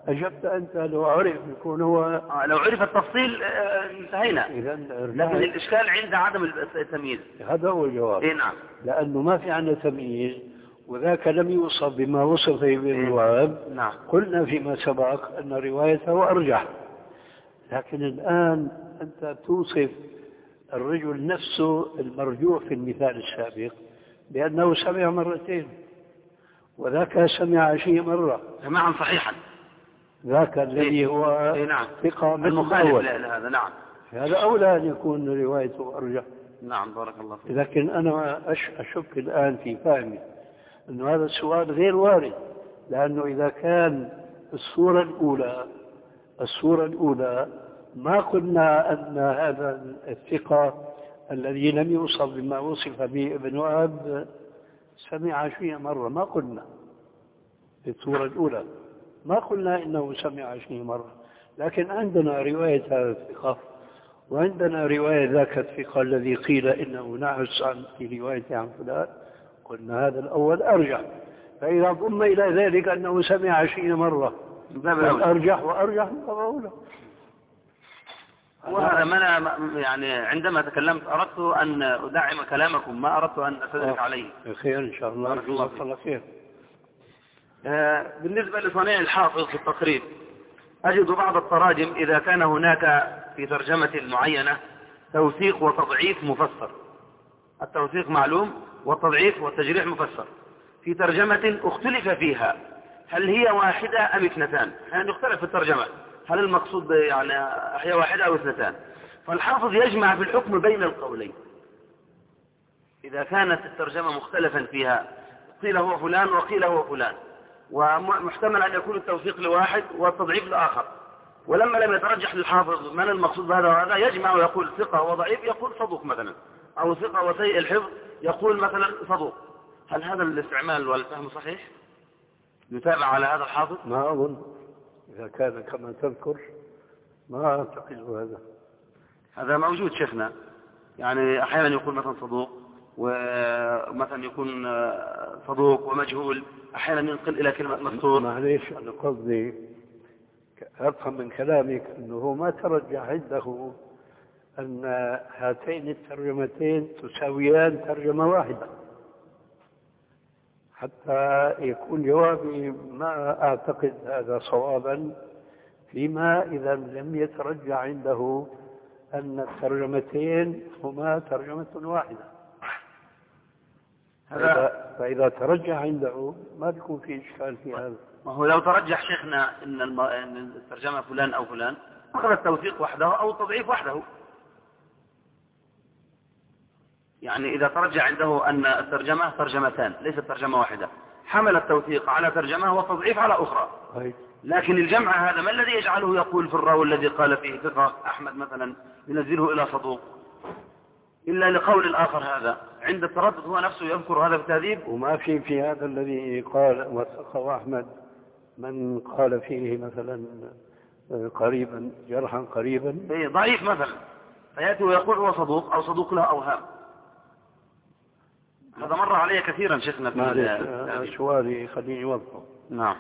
أجبت أنت لو عرف يكون هو آه، لو عرف التفصيل آه، انتهينا. إذا لكن الإشكال عند عدم التمييز. هذا هو الجواب. إيه نعم. لأنه ما في عندنا تمييز وذاك لم يوصف بما وصف به ابن وهب. نعم. قلنا فيما سبق أن روايته أرجح. لكن الآن أنت توصف الرجل نفسه المرجوح في المثال السابق بأنه سمع مرتين وذاك سمع عشرين مرة. سماعا صحيحا. ذاك الذي هو إيه نعم. ثقة من المخالف لهذا نعم. هذا أولى أن يكون روايته أرجح نعم بارك الله فيك. لكن أنا أش- أشك الآن في فهمي أن هذا السؤال غير وارد لأنه إذا كان الصورة الأولى الصورة الأولى ما قلنا أن هذا الثقة الذي لم يوصف بما وصف به ابن وهب سمع عشرين مرة. ما قلنا في الصورة الأولى. ما قلنا إنه سمع عشرين مرة. لكن عندنا رواية هذا الثقة وعندنا رواية ذاك الثقة الذي قيل إنه نعس عن في رواية عن فلان. قلنا هذا الأول أرجع. فإذا ضم إلى ذلك أنه سمع عشرين مرة. من باب الأولى أرجح وأرجح أولى وهذا ما أنا يعني عندما تكلمت أردت أن أدعم كلامكم ما أردت أن أستدرك عليه. خير إن شاء الله. بارك الله الله خير. آه، بالنسبة لصنيع الحافظ في التقريب أجد بعض التراجم إذا كان هناك في ترجمة معينة توثيق وتضعيف مفسر. التوثيق معلوم والتضعيف والتجريح مفسر. في ترجمة اختلف فيها هل هي واحدة أم اثنتان؟ يعني يختلف في الترجمة. هل المقصود يعني هي واحدة أو اثنتان؟ فالحافظ يجمع في الحكم بين القولين. إذا كانت الترجمة مختلفا فيها قيل هو فلان وقيل هو فلان ومحتمل أن يكون التوثيق لواحد والتضعيف لآخر. ولما لم يترجح للحافظ من المقصود بهذا وهذا يجمع ويقول ثقة وضعيف يقول صدوق مثلا أو ثقة وسيء الحفظ يقول مثلا صدوق. هل هذا الاستعمال والفهم صحيح؟ يتابع على هذا الحافظ؟ ما أظن. إذا كان كما تذكر ما أعتقد هذا. هذا موجود شيخنا. يعني أحيانا يكون مثلا صدوق ومثلا يكون صدوق ومجهول. أحيانا ينقل إلى كلمة مستور. معليش أنا قصدي أفهم من كلامك أنه ما ترجح عنده أن هاتين الترجمتين تساويان ترجمة واحدة. حتى يكون جوابي ما أعتقد هذا صوابا فيما إذا لم يترجع عنده أن الترجمتين هما ترجمة واحدة هذا فإذا, ترجع عنده ما بيكون في إشكال في هذا ما هو لو ترجح شيخنا. إن الترجمة فلان أو فلان أخذ التوثيق وحده أو التضعيف وحده يعني إذا ترجح عنده أن الترجمة ترجمتان ليست ترجمة واحدة. حمل التوثيق على ترجمة والتضعيف على أخرى. طيب. لكن الجمع هذا ما الذي يجعله يقول في الراوي الذي قال فيه ثقة؟ أحمد مثلا ينزله إلى صدوق. إلا لقول الآخر هذا. عند التردد هو نفسه يذكر هذا في التهذيب وما في في هذا الذي قال وثقه أحمد؟ من قال فيه مثلا آه، قريبا جرحا قريبا؟ إيه، ضعيف مثلا. فيأتي ويقول هو صدوق أو صدوق له أوهام هذا مر علي كثيرا شيخنا في معلش آه، خليني يوضحه نعم.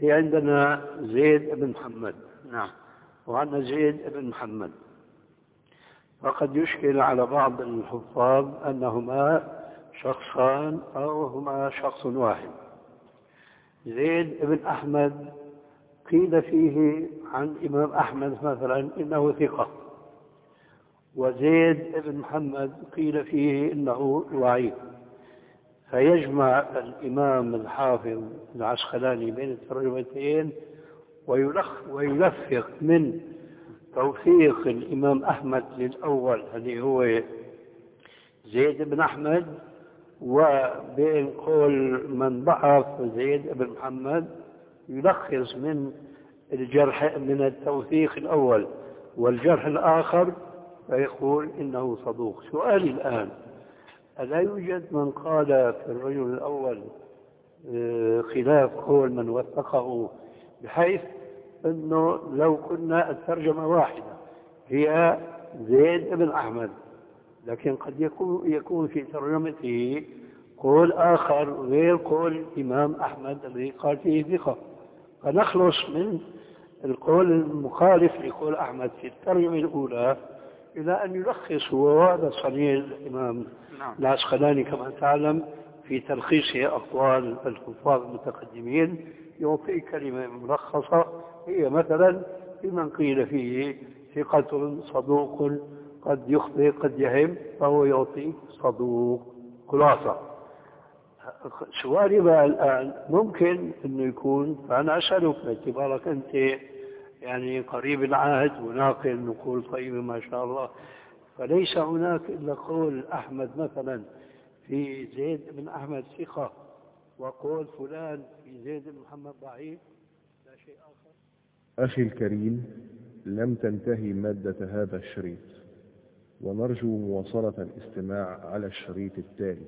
في عندنا زيد بن محمد. نعم. وعندنا زيد بن محمد. فقد يشكل على بعض الحفاظ أنهما شخصان أو هما شخص واحد. زيد بن أحمد قيل فيه عن الإمام أحمد مثلا إنه ثقة. وزيد بن محمد قيل فيه إنه ضعيف. فيجمع الإمام الحافظ العسقلاني بين الترجمتين ويلفق من توثيق الإمام أحمد للأول الذي هو زيد بن أحمد وبين قول من ضعف زيد بن محمد يلخص من الجرح من التوثيق الأول والجرح الآخر فيقول إنه صدوق. سؤالي الآن ألا يوجد من قال في الرجل الأول آه، خلاف قول من وثقه بحيث أنه لو كنا الترجمة واحدة هي زيد بن أحمد. لكن قد يكون يكون في ترجمته قول آخر غير قول الإمام أحمد الذي قال فيه ثقة. فنخلص من القول المخالف لقول أحمد في الترجمة الأولى. إلى أن يلخص هو وهذا صنيع الإمام نعم. العسقلاني كما تعلم في تلخيص أقوال الحفاظ المتقدمين يعطي كلمة ملخصة هي مثلا لمن قيل فيه ثقة صدوق قد يخطئ قد يهم فهو يعطي صدوق خلاصة. سؤالي بقى الآن ممكن أنه يكون فأنا أسألك باعتبارك أنت يعني قريب العهد وناقل نقول طيبة ما شاء الله. فليس هناك إلا قول أحمد مثلا في زيد بن أحمد ثقة وقول فلان في زيد بن محمد ضعيف. لا شيء آخر. أخي الكريم لم تنتهي مادة هذا الشريط ونرجو مواصلة الاستماع على الشريط التالي.